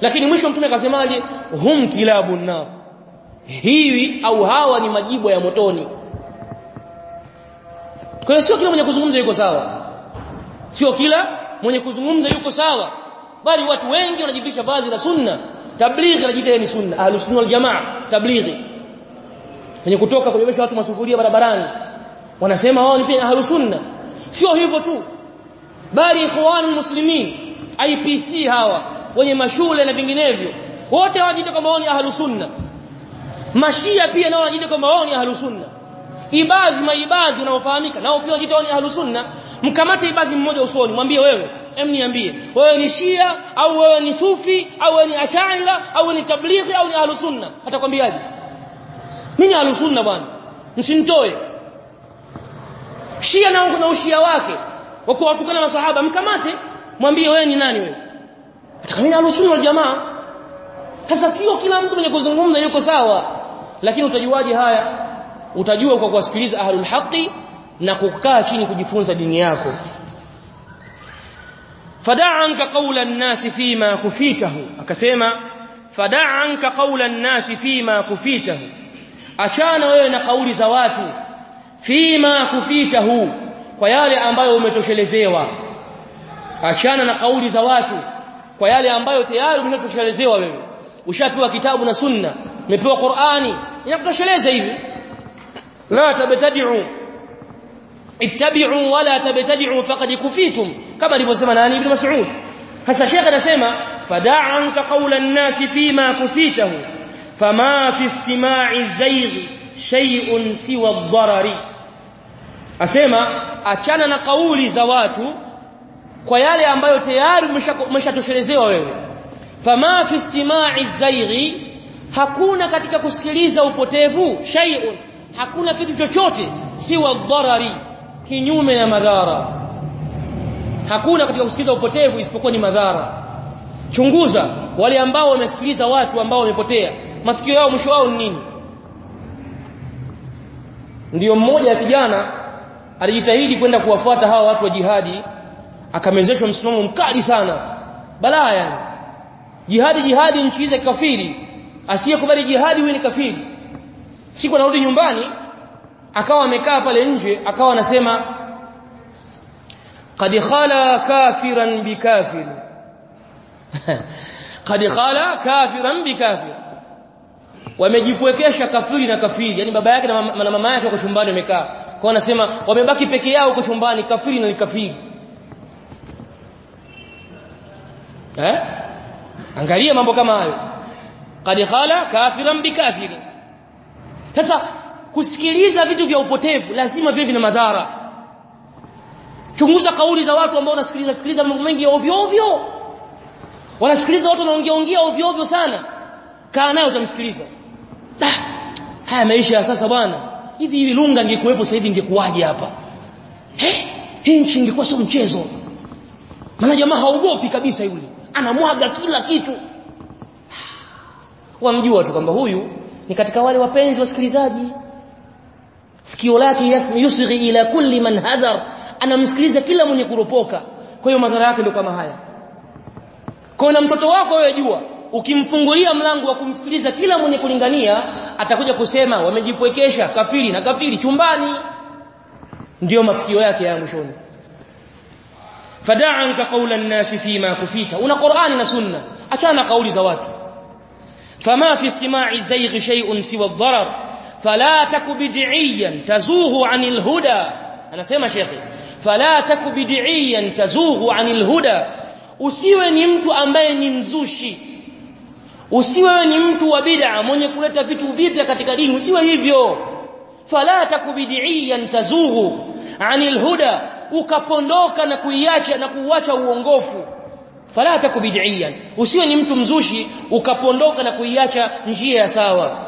Lakini mwisho mtume akasemaje? Hum kilabun nar. Hivi au hawa ni majibu ya motoni. Kwa hiyo sio kila mwenye kuzungumza yuko sawa. Sio kila mwenye kuzungumza yuko sawa. Bali watu wengi wanajivisha vazi la sunna. Tablighi anajiita ni sunna. Ahlus sunna wal jamaa tablighi. Wenye kutoka kubebesha watu masufuria barabarani. Wanasema wao ni pia ahlus sunna. Sio hivyo tu bali ikhwanul muslimin IPC hawa wenye mashule na vinginevyo wote wanajiita kwamba wao ni ahlus sunna. Mashia pia nao wanajiita kwamba wao ni ahlus sunna. Ibadhi maibadhi unaofahamika nao pia wanajiita wao ni ahlus sunna. Mkamate ibadhi mmoja usoni mwambie wewe em niambie wewe ni shia au wewe ni sufi au wewe ni ashaira au wewe ni tablighi au ni ahlus sunna? Atakwambiaje? Mimi ahlus sunna bwana msinitoe. Shia na ushia wake wa kuwatukana masahaba mkamate mwambie wewe ni nani wewe? Atakamini ahlus sunna wal jamaa. Sasa sio kila mtu mwenye kuzungumza yuko sawa. Lakini utajuaje haya? Utajua kwa kuwasikiliza ahlul haqi na kukaa chini kujifunza dini yako. Fada'anka qawla an-nas fima kufitahu. Akasema fada'anka qawla an-nas fima kufitahu. Achana wewe na kauli za watu. Fima kufitahu kwa yale ambayo umetoshelezewa achana na kauli za watu kwa yale ambayo tayari umetoshelezewa wewe ushapewa kitabu na sunna umepewa Qur'ani inakutosheleza hivi la tabtadi'u ittabi'u wala tabtadi'u faqad kufitum kama alivyosema nani ibn Mas'ud hasa Sheikh anasema fada'anka qawla an-nas fima kufitahu fama fi istima'i zayg shay'un siwa ad-darari asema achana na kauli za watu kwa yale ambayo tayari umeshatoshelezewa wewe. Fama fi istima'i zaighi hakuna katika kusikiliza upotevu shay'un. Hakuna kitu chochote siwa dharari kinyume na madhara. Hakuna katika kusikiliza upotevu isipokuwa ni madhara. Chunguza wale ambao wamesikiliza watu ambao wamepotea. Mafikio yao mwisho wao ni nini? Ndiyo mmoja ya kijana alijitahidi kwenda kuwafuata hawa watu wa jihadi akamezeshwa msimamo mkali sana balaa yani. Jihadi jihadi nchi hizi kafiri. Asiyekubali jihadi huyu ni kafiri. Siku anarudi nyumbani akawa amekaa pale nje akawa anasema qad khala kafiran bikafir qad khala kafiran bikafir wamejipwekesha kafiri na kafiri. Yani baba yake na mama, yake kwa chumbani wamekaa kwa anasema wamebaki peke yao huko chumbani kafiri na nikafiri eh? Angalia mambo kama hayo. Qad khala kafiran bikafiri sasa kusikiliza vitu vya upotevu lazima viwe vina madhara. Chunguza kauli za watu ambao wanasikiliza sikiliza mambo mengi ovyo ovyo. Wanasikiliza watu wanaongea ongea ovyo ovyo sana. Kaa nayo utamsikiliza. Haya maisha ya sasa bwana hivi hivi lunga ingekuwepo sasa hivi ingekuwaje hapa? Eh hii nchi ingekuwa sio mchezo. Maana jamaa haogopi kabisa yule. Anamwaga kila kitu. Wamjua tu kwamba huyu ni katika wale wapenzi wasikilizaji. Sikio lake yusghi ila kulli man hadhar. Anamsikiliza kila mwenye kuropoka. Kwa hiyo madhara yake ndio kama haya. Kwa na mtoto wako wewe jua ukimfungulia mlango wa kumsikiliza kila mwenye kulingania atakuja kusema wamejipwekesha kafiri na kafiri chumbani. Ndiyo mafikio yake ya mwishoni. Fada'anka qawla an-nasi fima kufita. Una Qur'ani na Sunna. Achana kauli za watu. Fama fi istima'i zayg shay'un siwa ad-darar. Fala taku bid'iyan tazughu 'anil huda. Anasema shekhi fala taku bid'iyan tazughu 'anil huda. Usiwe ni mtu ambaye ni mzushi usiwe ni mtu wa bid'a mwenye kuleta vitu vipya katika dini usiwe hivyo. Fala takubidiyan tazughu 'anil huda ukapondoka na kuiacha na kuuacha uongofu. Fala takubidiyan usiwe ni mtu mzushi ukapondoka na kuiacha njia ya sawa.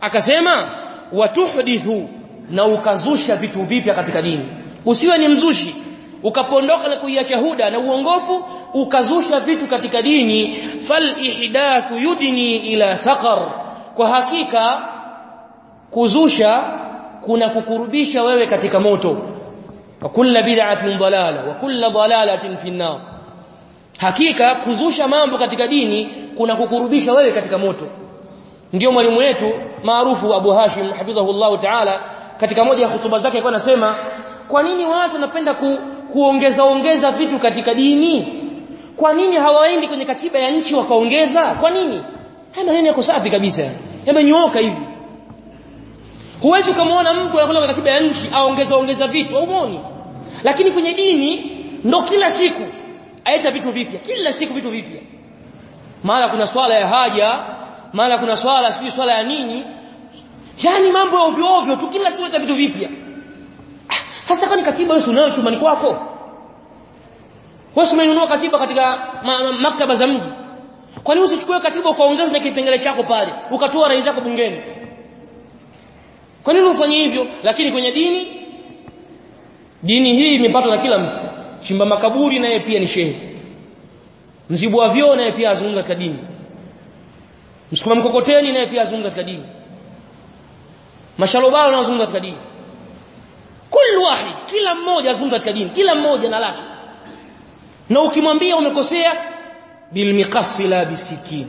Akasema watuhdithu na ukazusha vitu vipya katika dini. Usiwe ni mzushi ukapondoka na kuiacha huda na uongofu ukazusha vitu katika dini fal ihdathu yudni ila saqar. Kwa hakika kuzusha kuna kukurubisha wewe katika moto. Wa kullu bid'atin dalala wa kullu dalalatin fi nar. Hakika kuzusha mambo katika dini kuna kukurubisha wewe katika moto. Ndio mwalimu wetu maarufu Abu Hashim hafidhahullah ta'ala katika moja ya hutuba zake alikuwa anasema kwa nini watu wanapenda kuongeza ongeza vitu katika dini? Kwa nini hawaendi kwenye katiba ya nchi wakaongeza? Kwa nini? Haya maneno yako safi kabisa. Yamenyooka hivi. Huwezi ukamwona mtu anakwenda kwenye katiba ya nchi aongeza ongeza vitu haumoni lakini kwenye dini ndo kila siku aita vitu vipya. Kila siku vitu vipya. Mara kuna swala ya haja mara kuna swala sijui swala ya nini. Yani mambo ya ovyo ovyo tu kila siku vitu vipya sasa kwani katiba wewe unayo chumani kwako? Wewe umenunua katiba katika ma, ma, maktaba za mji? Kwani usichukue katiba ukaongeze na kipengele chako pale ukatoa rai zako bungeni? Kwa nini ufanye hivyo lakini kwenye dini? Dini hii imepatwa na kila mtu. Chimba makaburi naye pia ni shehe. Mzibu wa vyoo naye pia azungumza katika dini. Msukuma mkokoteni naye pia azungumza katika dini. Mashalobalo anazungumza katika dini kullu wahid kila mmoja azungumza katika dini kila mmoja na lake na ukimwambia umekosea bilmiqas la bisikin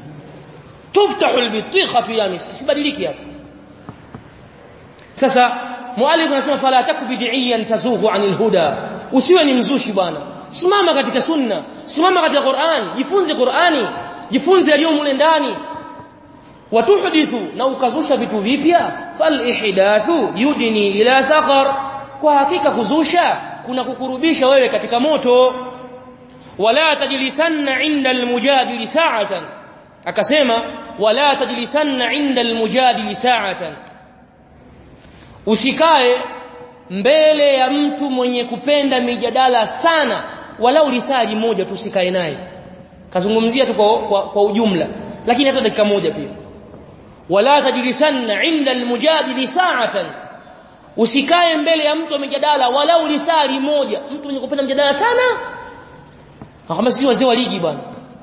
tuftahu albitikha fi yamis sibadiliki hapa sasa muallif anasema fala takbidiyan tazughu anil huda usiwe ni mzushi bwana simama katika sunna simama katika Qur'an jifunze Qur'ani jifunze yaliyo mule ndani watuhdithu na ukazusha vitu vipya fal ihdathu yudni ila saqar kwa hakika kuzusha kuna kukurubisha wewe katika moto. Wala tajlisanna inda almujadili sa'atan. Akasema wala tajlisanna inda almujadili sa'atan. Usikae mbele ya mtu mwenye kupenda mijadala sana walau lisali moja tu usikae naye. Kazungumzia tu kwa, kwa, kwa ujumla lakini hata dakika moja pia. Wala tajlisanna inda almujadili sa'atan usikae mbele ya mtu mjadala walau lisali moja. Mtu mwenye kupenda mjadala sana kama sisi wazee wa ligi bwana.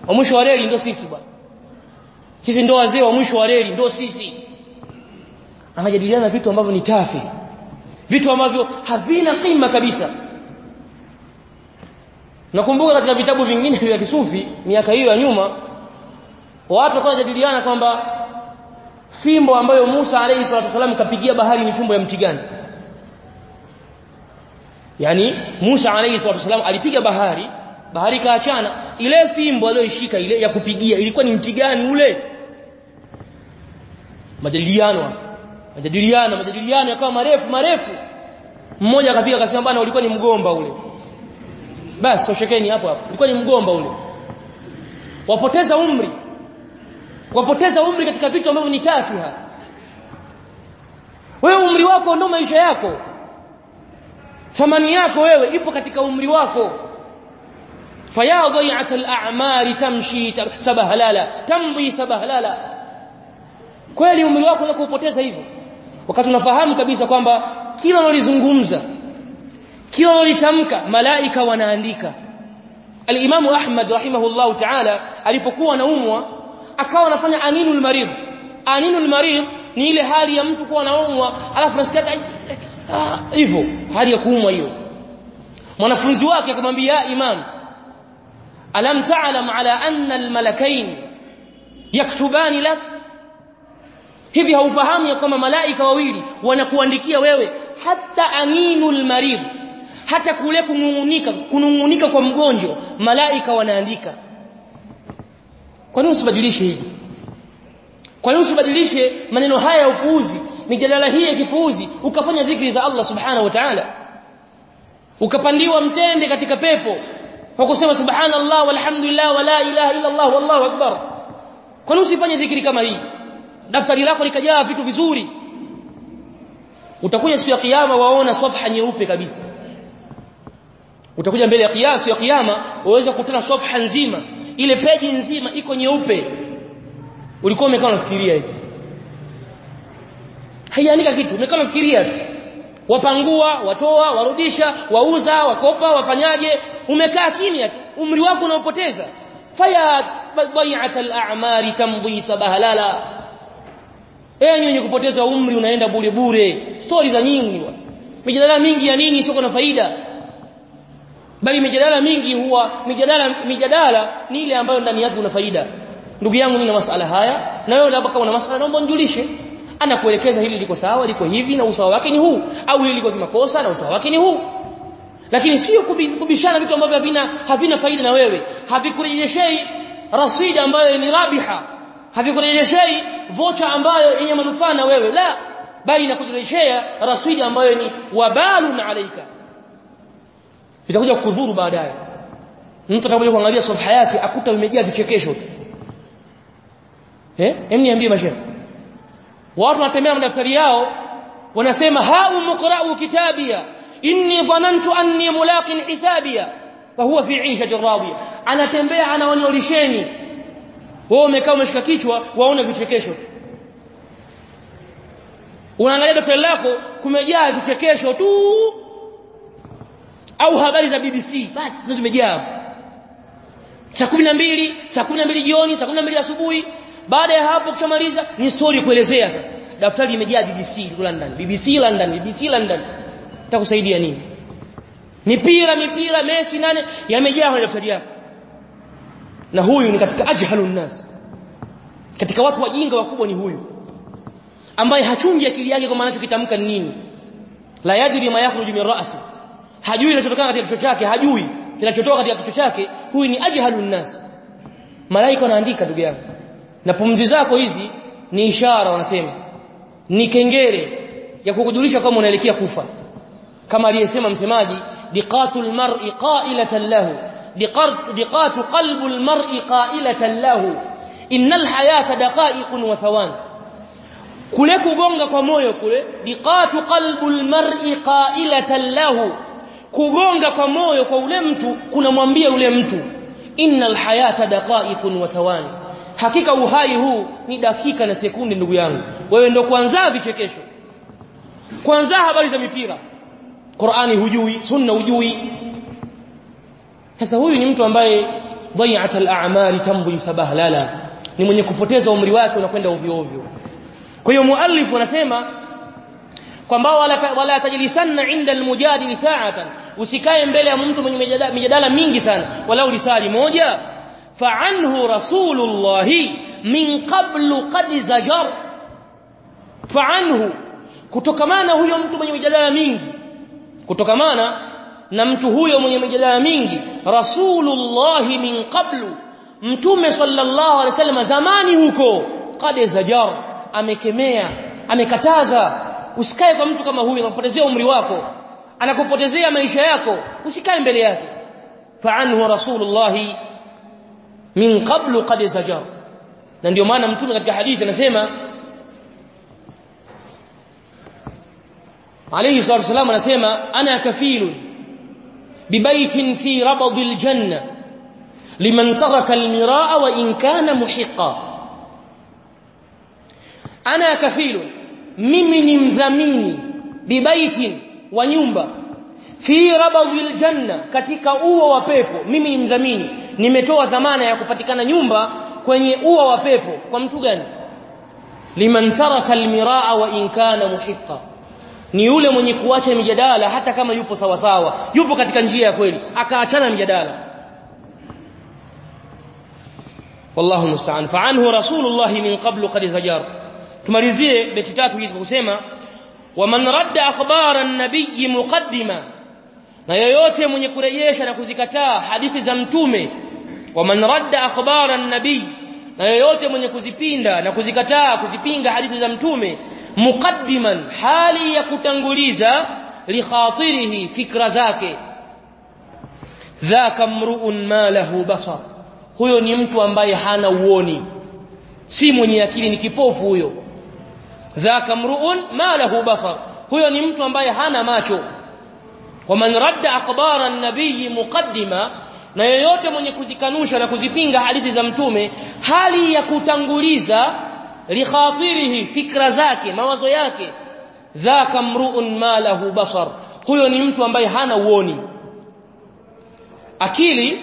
Wa mwisho wa reli ndio sisi bwana. Sisi ndio wazee wa mwisho wa reli ndio sisi. Anajadiliana vitu ambavyo ni tafi vitu ambavyo havina kima kabisa. Nakumbuka katika vitabu vingine vya kisufi miaka hiyo ya nyuma watu wakawa wanajadiliana kwamba fimbo ambayo Musa alayhi salatu wasallam kapigia bahari ni fimbo ya mti gani yani Musa alayhi salatu alipiga bahari bahari kaachana ile fimbo aliyoishika ile ya kupigia ilikuwa ni mti gani ule? Majadiliano. Majadiliano majadiliano yakawa marefu marefu. Mmoja akafika akasema bana ulikuwa ni mgomba ule. Basi toshekeni hapo hapo. Ulikuwa ni mgomba ule. Wapoteza umri. Wapoteza umri katika vitu ambavyo ni tafiha wewe umri wako ndio maisha yako thamani yako wewe ipo katika umri wako. Faya dhai'at al-a'mari tamshi sabahlala tambi sabahlala kweli umri wako unaweza kupoteza hivyo wakati unafahamu kabisa kwamba kila unalizungumza kila unalitamka malaika wanaandika. al-Imam Ahmad rahimahullahu ta'ala alipokuwa anaumwa akawa anafanya aninul marid. Aninul marid ni ile hali ya mtu kuwa anaumwa alafu nasikia hivyo hali ya kuumwa hiyo. Mwanafunzi wake akamwambia imam alam ta'lam ala anna al-malakain yaktubani lak? Hivi haufahamu ya kwamba malaika wawili wanakuandikia wewe hata aninul marid hata kule kunungunika kunungunika kwa mgonjwa malaika wanaandika. Kwa nini usibadilishe hivi? Kwa nini usibadilishe maneno haya ya upuuzi mijadala hii ya kipuuzi ukafanya dhikri za Allah subhanahu wa ta'ala. Ukapandiwa mtende katika pepo kwa kusema subhanallah walhamdulillah wala ilaha illa Allah wallahu akbar. Kwa nini usifanye dhikri kama hii? Daftari lako likajaa vitu vizuri. Utakuja siku ya kiyama waona safha nyeupe kabisa. Utakuja mbele ya kiasi ya kiyama waweza kukutana safha nzima. Ile peji nzima iko nyeupe. Ulikuwa umekaa unafikiria hivi haiandika kitu umekaa unafikiria tu. Wapangua watoa warudisha wauza wakopa wafanyaje. Umekaa kimya tu umri wako unaopoteza. Faya bai'at al-a'mari tamdhi sabahalala enyi wenye kupoteza umri unaenda bure bure. Stori za nyingi mijadala mingi ya nini sio na faida? Bali mijadala mingi huwa mijadala mijadala ni ile ambayo ndani yake una faida. Ndugu yangu mimi na masala haya. Na wewe labda kama una masala naomba nijulishe anakuelekeza hili liko sawa liko hivi na usawa wake ni huu. Au hili liko kimakosa na usawa wake ni huu. Lakini sio kubishana vitu ambavyo havina havina faida na wewe. Havikurejeshei rasidi ambayo ni rabiha. Havikurejeshei vocha ambayo yenye manufaa na wewe. La bali inakurejeshea rasidi ambayo ni wabalun alaika vitakuja kukudhuru baadaye. Mtu atakapokuja kuangalia safha yake akuta imejaa vichekesho eh? Hem niambie mashehe watu wanatembea madaftari yao wanasema ha muqra'u kitabia inni dhanantu anni mulaqin hisabia. Fa huwa fi 'ishati radiya. Anatembea anaonyolisheni. Wewe umekaa umeshika kichwa waona vichekesho. Unaangalia daftari lako kumejaa vichekesho tu. Au habari za BBC basi zimejaa. Saa 12 saa 12 jioni saa 12 asubuhi baada ya hapo kushamaliza ni story kuelezea sasa. Daftari limejaa BBC London. BBC London BBC London. Itakusaidia nini? Mipira mipira Messi nane yamejaa kwenye daftari yako. Na huyu ni katika ajhalun nas katika watu wajinga wakubwa ni huyu. Ambaye hachungi akili yake kwa maana anachokitamka ni nini? La yadri ma yakhruju min ra'si. Hajui kinachotokana katika kichwa chake hajui kinachotoka katika kichwa chake. Huyu ni ajhalun nas malaika anaandika ndugu yangu na pumzi zako hizi ni ishara wanasema ni kengere ya kukujulisha kama unaelekea kufa kama aliyesema msemaji diqatul mar'i qailatan lahu diqatu qalbul mar'i qailatan lahu innal hayata daqa'iqun wa thawan kule kugonga kwa moyo kule diqatu qalbul mar'i qailatan lahu kugonga kwa moyo kwa ule mtu kunamwambia ule mtu innal hayata daqa'iqun wa thawan hakika uhai huu ni dakika na sekunde ndugu yangu. Wewe ndio kwanza vichekesho. Kwanza habari za mipira. Qur'ani hujui sunna hujui. Sasa huyu ni mtu ambaye dhai'at al-a'mal tamdhi sabahlala ni mwenye kupoteza umri wake unakwenda ovyo ovyo. Kwa hiyo muallif anasema kwamba wala wala tajlisanna inda al-mujadil sa'atan. Usikae mbele ya mtu mwenye mijadala mingi sana. Walau lisali moja فعنه رسول الله من قبل قد زجر. فعنه. كتوكمانا هو مطمئن مجلالة مينجي كتوكمانا نمت هو مجلالة مينجي رسول الله من قبل. مطمئ صلى الله عليه وسلم زمانه كو قد زجر. امي أمكتازة usikae kwa mtu kama huyu anapotezea umri wako أنا maisha yako usikae mbele yake fa anhu rasulullahi min qablu qad zajar na ndio maana mtume katika hadithi anasema alayhi salatu wasallam anasema ana kafilun bibaitin fi rabadil janna liman taraka almiraa wa in kana muhiqa ana kafilun mimi ni mdhamini bibaitin wa nyumba fi rabadil janna katika ua wa pepo mimi ni mdhamini nimetoa dhamana ya kupatikana nyumba kwenye ua wa pepo kwa mtu gani liman taraka almiraa wa in kana muhiqa ni yule mwenye kuacha mijadala hata kama yupo sawa sawa yupo katika njia ya kweli akaachana mijadala wallahu musta'an fa anhu rasulullah min qablu qad zajar tumalizie beti tatu hizi kusema waman radda akhbara an-nabiy muqaddima na yoyote mwenye kurejesha na kuzikataa hadithi za mtume wa man radda akhbara an-nabiy na yoyote mwenye kuzipinda na kuzikataa kuzipinga hadithi za mtume muqaddiman hali ya kutanguliza likhatirihi fikra zake. Dhaka mruun ma lahu basar. Huyo ni mtu ambaye hana uoni. Si mwenye akili ni kipofu huyo. Dhaka mruun ma lahu basar. Huyo ni mtu ambaye hana macho waman radda akhbara an-nabiy muqaddima na yeyote mwenye kuzikanusha na kuzipinga hadithi za mtume hali ya kutanguliza likhatirihi fikra zake mawazo yake dhaka mruun malahu basar huyo ni mtu ambaye hana uoni. Akili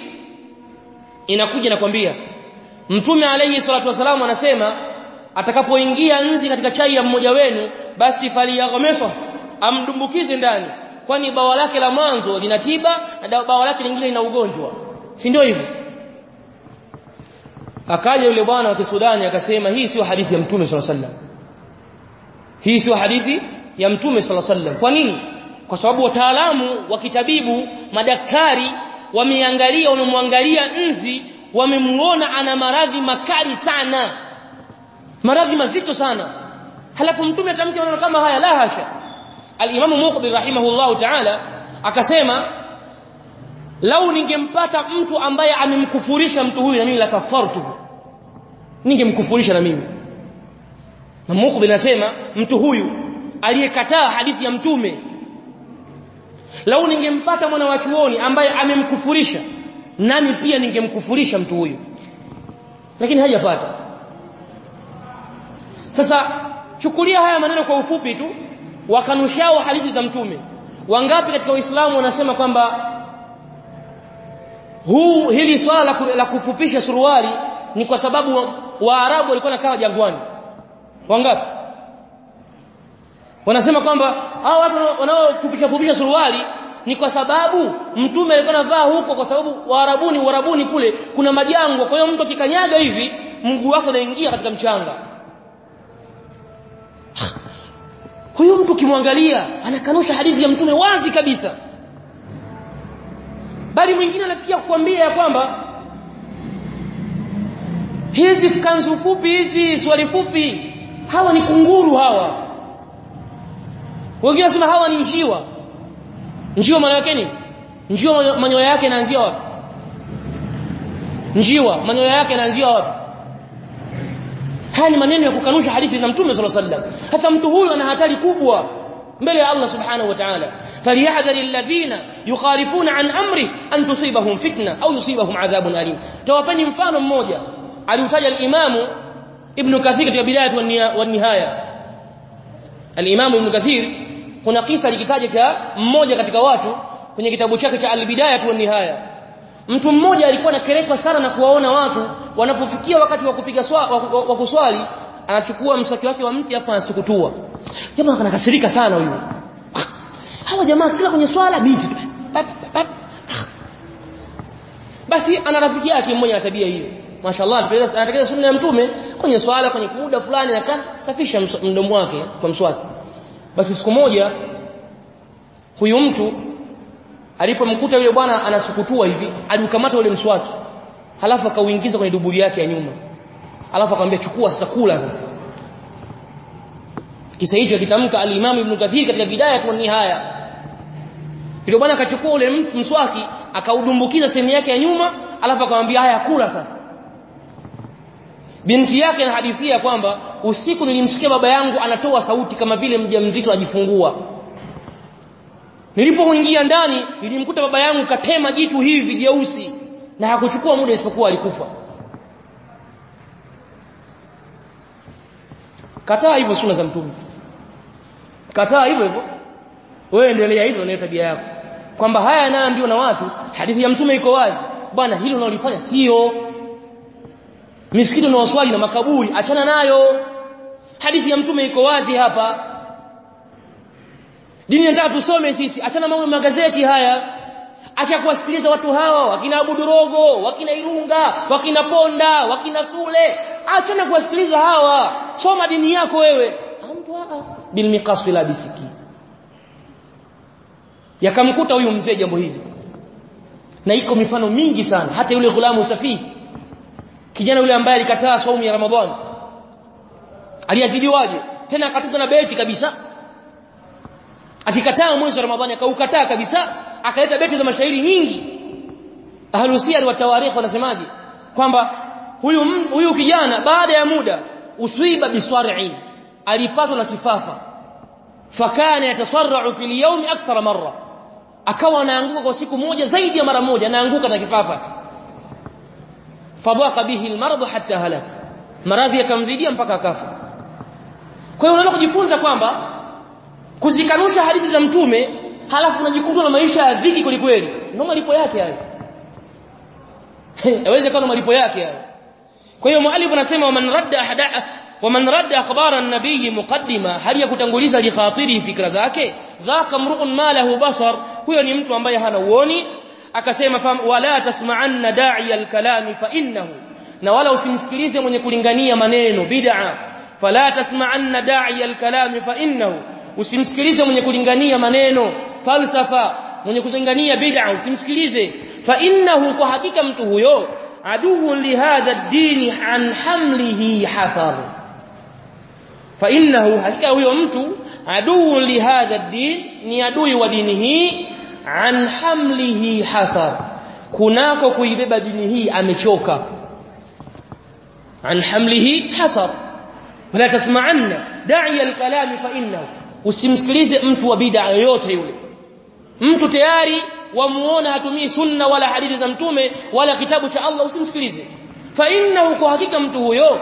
inakuja nakwambia mtume alayhi salatu wasallam anasema atakapoingia nzi katika chai ya mmoja wenu basi faliyaghamesha amdumbukize ndani kwani bawa lake la mwanzo lina tiba na bawa lake lingine lina ugonjwa. Si ndio hivyo? Akaja yule bwana wa Kisudani akasema hii sio hadithi ya mtume sallallahu alaihi hii sio hadithi ya mtume sallallahu alaihi kwa nini? Kwa sababu wataalamu wa kitabibu madaktari wameangalia wamemwangalia nzi wamemuona ana maradhi makali sana. Maradhi mazito sana. Halafu mtume atamke kama haya la hasha al-Imam Muqbil rahimahullahu ta'ala akasema lau ningempata mtu ambaye amemkufurisha mtu huyu na mimi la kafartu ningemkufurisha na mimi. Na Muqbil anasema mtu huyu aliyekataa hadithi ya mtume lau ningempata mwana wa chuoni ambaye amemkufurisha nami pia ningemkufurisha mtu huyu. Lakini hajapata sasa chukulia haya maneno kwa ufupi tu wakanushao hadithi za mtume. Wangapi katika waislamu wanasema kwamba huu hili swala la, kufupisha suruali ni kwa sababu waarabu walikuwa nakaa jangwani? Wangapi? Wanasema kwamba hao watu wanaofupisha fupisha suruali ni kwa sababu mtume alikuwa anavaa huko kwa sababu waarabuni waarabuni kule kuna majangwa. Kwa hiyo mtu akikanyaga hivi mguu wake unaingia katika mchanga huyu mtu kimwangalia anakanusha hadithi ya mtume wazi kabisa. Bali mwingine anafikia kukwambia ya kwamba hizi kanzu fupi hizi swali fupi hawa ni kunguru hawa. Wengine wanasema hawa ni njiwa. Njiwa maana yake ni njiwa manyoya yake yanaanzia wapi? Njiwa manyoya yake yanaanzia wapi haya ni maneno ya kukanusha hadithi za mtume sallallahu alaihi wasallam hasa mtu huyu ana hatari kubwa mbele ya Allah subhanahu wa ta'ala falyahdhari alladhina yukhalifuna an amri an tusibahum fitna au yusibahum adhabun alim tawapeni mfano mmoja aliutaja al-Imam Ibn Kathir katika bidayah wa nihaya al-Imam Ibn Kathir kuna kisa likitaja cha mmoja katika watu kwenye kitabu chake cha al-bidayah wa nihaya mtu mmoja alikuwa anakerekwa sana na kuwaona watu wanapofikia wakati wa kupiga wa kuswali anachukua msaki wake wa mti hapo anasukutua. Jamaa anakasirika sana huyu. Hawa jamaa kila kwenye swala binti. Basi ana rafiki yake mmoja na tabia hiyo. Mashaallah anatekeleza sunna ya mtume kwenye swala kwenye muda fulani na kasafisha mdomo wake kwa mswaki. Basi siku moja huyu mtu alipomkuta yule bwana anasukutua hivi aliukamata ule mswaki halafu akauingiza kwenye duburi yake ya nyuma. Halafu akamwambia chukua sasa kula sasa. Kisa hicho kitamka al-Imam Ibn Kathir katika bidaya kwa nihaya. Ndio bwana akachukua ule mswaki akaudumbukiza sehemu yake ya nyuma halafu akamwambia haya kula sasa. Binti yake anahadithia kwamba usiku nilimsikia baba yangu anatoa sauti kama vile mjamzito ajifungua. Nilipoingia ndani nilimkuta baba yangu katema jitu hivi jeusi na hakuchukua muda isipokuwa alikufa. Kataa hivyo sunna za mtume. Kataa hivyo hivyo. Wewe endelea hivyo na tabia yako. Kwamba haya yanayoambiwa na watu hadithi ya mtume iko wazi. Bwana hilo unalofanya sio. Misikiti na waswali na makaburi achana nayo. Hadithi ya mtume iko wazi hapa. Dini nataka tusome sisi achana mambo magazeti haya acha kuwasikiliza watu hawa wakina Abu Durogo wakina Irunga wakina Ponda wakina Sule. Achana kuwasikiliza hawa. Soma dini yako wewe. Amtwa bil miqas la bisiki yakamkuta huyu mzee jambo hili. Na iko mifano mingi sana. Hata yule ghulamu safi kijana yule ambaye alikataa saumu ya Ramadhani. Aliadhibiwaje tena akatuka na beti kabisa. Akikataa mwezi wa Ramadhani akaukataa kabisa akaleta beti za mashairi nyingi. Ahlusia wa tawarikh wanasemaje? Kwamba huyu huyu kijana baada ya muda uswiba biswar'i alipatwa na kifafa. Fakana yatasarra'u fil yawm akthara marra. Akawa anaanguka kwa siku moja zaidi ya mara moja anaanguka na kifafa. Fadhaqa bihi almarad hatta halak. Maradhi yakamzidia mpaka akafa. Kwa hiyo unaona kujifunza kwamba kuzikanusha hadithi za mtume halafu unajikuta na maisha ya dhiki kwelikweli ndio malipo yake hayo yaweze kuwa malipo yake hayo kwa hiyo muallif anasema waman radda ahada waman radda akhbara an-nabiy muqaddima hali ya kutanguliza li khatiri fikra zake dhaka mru'un ma lahu basar huyo ni mtu ambaye hana uoni akasema wala tasma'anna da'i al-kalami fa innahu na wala usimsikilize mwenye kulingania maneno bid'a fala tasma'anna da'i al-kalami fa innahu usimsikilize mwenye kulingania maneno falsafa mwenye kulingania bid'a usimsikilize fa innahu kwa hakika mtu huyo aduhu li hadha ad-din an hamlihi hasar fa innahu hakika huyo mtu aduhu li hadha ad-din ni adui wa dini hii an hamlihi hasar kunako kuibeba dini hii amechoka an hamlihi hasar wala tasma'anna da'i al-kalam fa innahu usimsikilize mtu wa bid'a yoyote yule mtu tayari wamuona hatumii sunna wala hadithi za mtume wala kitabu cha Allah usimsikilize. Fa innahu kwa hakika mtu huyo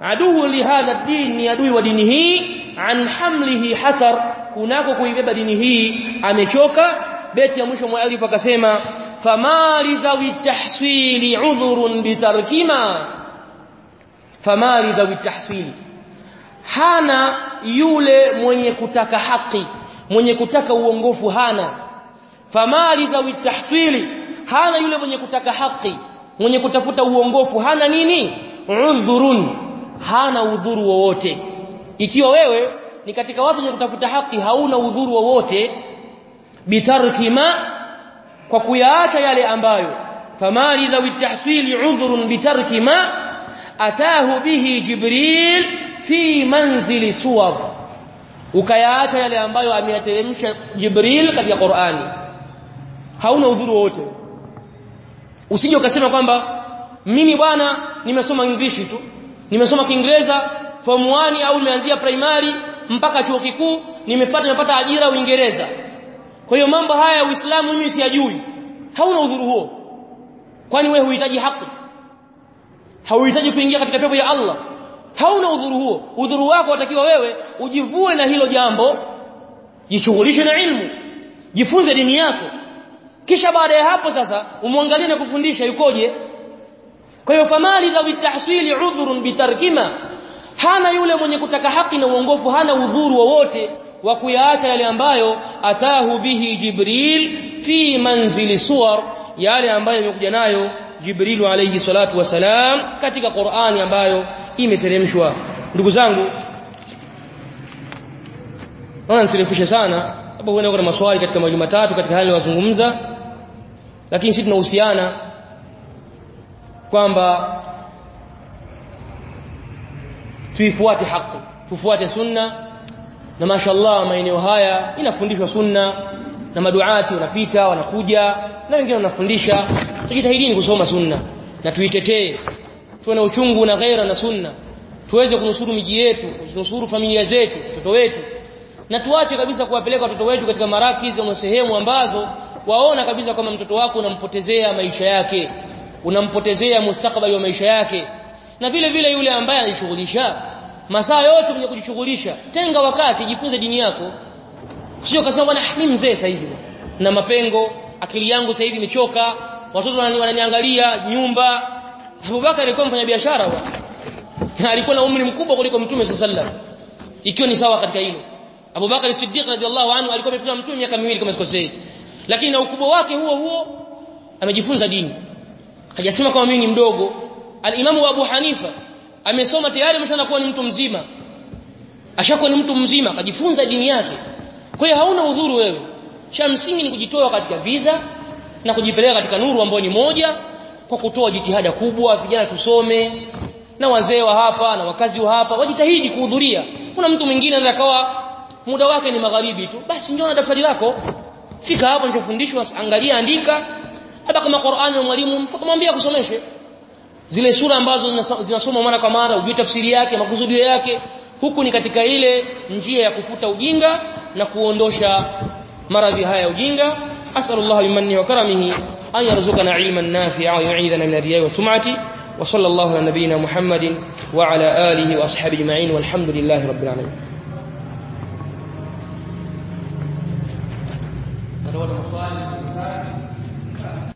aduu li hadha din ni adui wa dini hii an hamlihi hasar kunako kuibeba dini hii amechoka beti ya mwisho mwalif akasema famali dhawi tahsili udhurun bitarkima. Famali dhawi tahsili. Hana yule mwenye kutaka haki mwenye kutaka uongofu hana famali za tahsili hana yule mwenye kutaka haki mwenye kutafuta uongofu. Hana nini? Udhurun. Hana udhuru wowote. Ikiwa wewe ni katika watu wenye kutafuta haki hauna udhuru wowote. Bitarki ma kwa kuyaacha yale ambayo. Famali dhawi tahsili udhrun bitarki ma atahu bihi jibril fi manzili suwar ukayaacha yale ambayo ameyateremsha jibril katika qurani hauna udhuru wote usije ukasema kwamba mimi bwana nimesoma english tu nimesoma kiingereza form 1 au nimeanzia primary mpaka chuo kikuu nimepata nimepata ajira uingereza. Kwa hiyo mambo haya ya Uislamu mimi siyajui. Hauna udhuru huo. Kwani wewe huhitaji haki? Hauhitaji kuingia katika pepo ya Allah? Hauna udhuru huo. Udhuru wako watakiwa wewe ujivue na hilo jambo jishughulishe na ilmu jifunze dini yako kisha baada ya hapo sasa umwangalie na kufundisha yukoje? Kwa hiyo famali za bitahsili udhurun bitarkima hana yule mwenye kutaka haki na uongofu hana udhuru wowote wa kuyaacha yale ambayo atahu bihi jibril fi manzili suwar yale ambayo yamekuja nayo jibril alayhi salatu wasalam katika qurani ambayo imeteremshwa. Ndugu zangu naona nisirefushe sana. Hapo huenda kuna maswali katika majuma tatu katika hali wazungumza lakini sisi tunahusiana kwamba tuifuate haki tufuate sunna na mashallah maeneo haya inafundishwa sunna na maduati wanapita wanakuja na wengine wanafundisha. Tujitahidini kusoma sunna na tuitetee tuwe na uchungu na ghaira na sunna tuweze kunusuru miji yetu kunusuru familia zetu watoto wetu na tuache kabisa kuwapeleka watoto wetu katika marakizi na sehemu ambazo waona kabisa kama mtoto wako unampotezea maisha yake unampotezea mustakabali wa maisha yake. Na vile vile yule ambaye anajishughulisha masaa yote kwenye kujishughulisha tenga wakati jifunze dini yako. Sio kasema bwana mimi mzee sasa hivi. Na mapengo akili yangu sasa hivi imechoka watoto wananiangalia nyumba. Abubakar alikuwa mfanya biashara na alikuwa na umri mkubwa kuliko mtume sallallahu ikiwa ni sawa katika hilo. Abubakar Siddiq radhiallahu anhu alikuwa amepita mtume miaka miwili kama sikosei lakini na ukubwa wake huo huo amejifunza dini. Hajasema kama mimi ni mdogo. Alimamu Abu Hanifa amesoma tayari ameshaanza kuwa ni mtu mzima. Ashakuwa ni mtu mzima akajifunza dini yake. Kwa hiyo hauna udhuru wewe. Cha msingi ni kujitoa katika visa na kujipeleka katika nuru ambayo ni moja kwa kutoa jitihada kubwa vijana tusome na wazee wa hapa na wakazi wa hapa wajitahidi kuhudhuria. Kuna mtu mwingine anaweza kawa muda wake ni magharibi tu basi njoo na daftari lako fika hapo nilichofundishwa angalia andika hata kama Qur'ani mwalimu kumwambia kusomeshe zile sura ambazo zinasoma mara kwa mara ujue tafsiri yake makusudio yake huku ni katika ile njia ya kufuta ujinga na kuondosha maradhi haya ya ujinga أسأل الله بمنه وكرمه أن يرزقنا علما نافعا ويعيذنا من الرياء والسمعة وصلى الله على نبينا محمد وعلى آله وأصحابه أجمعين والحمد لله 胳膊么酸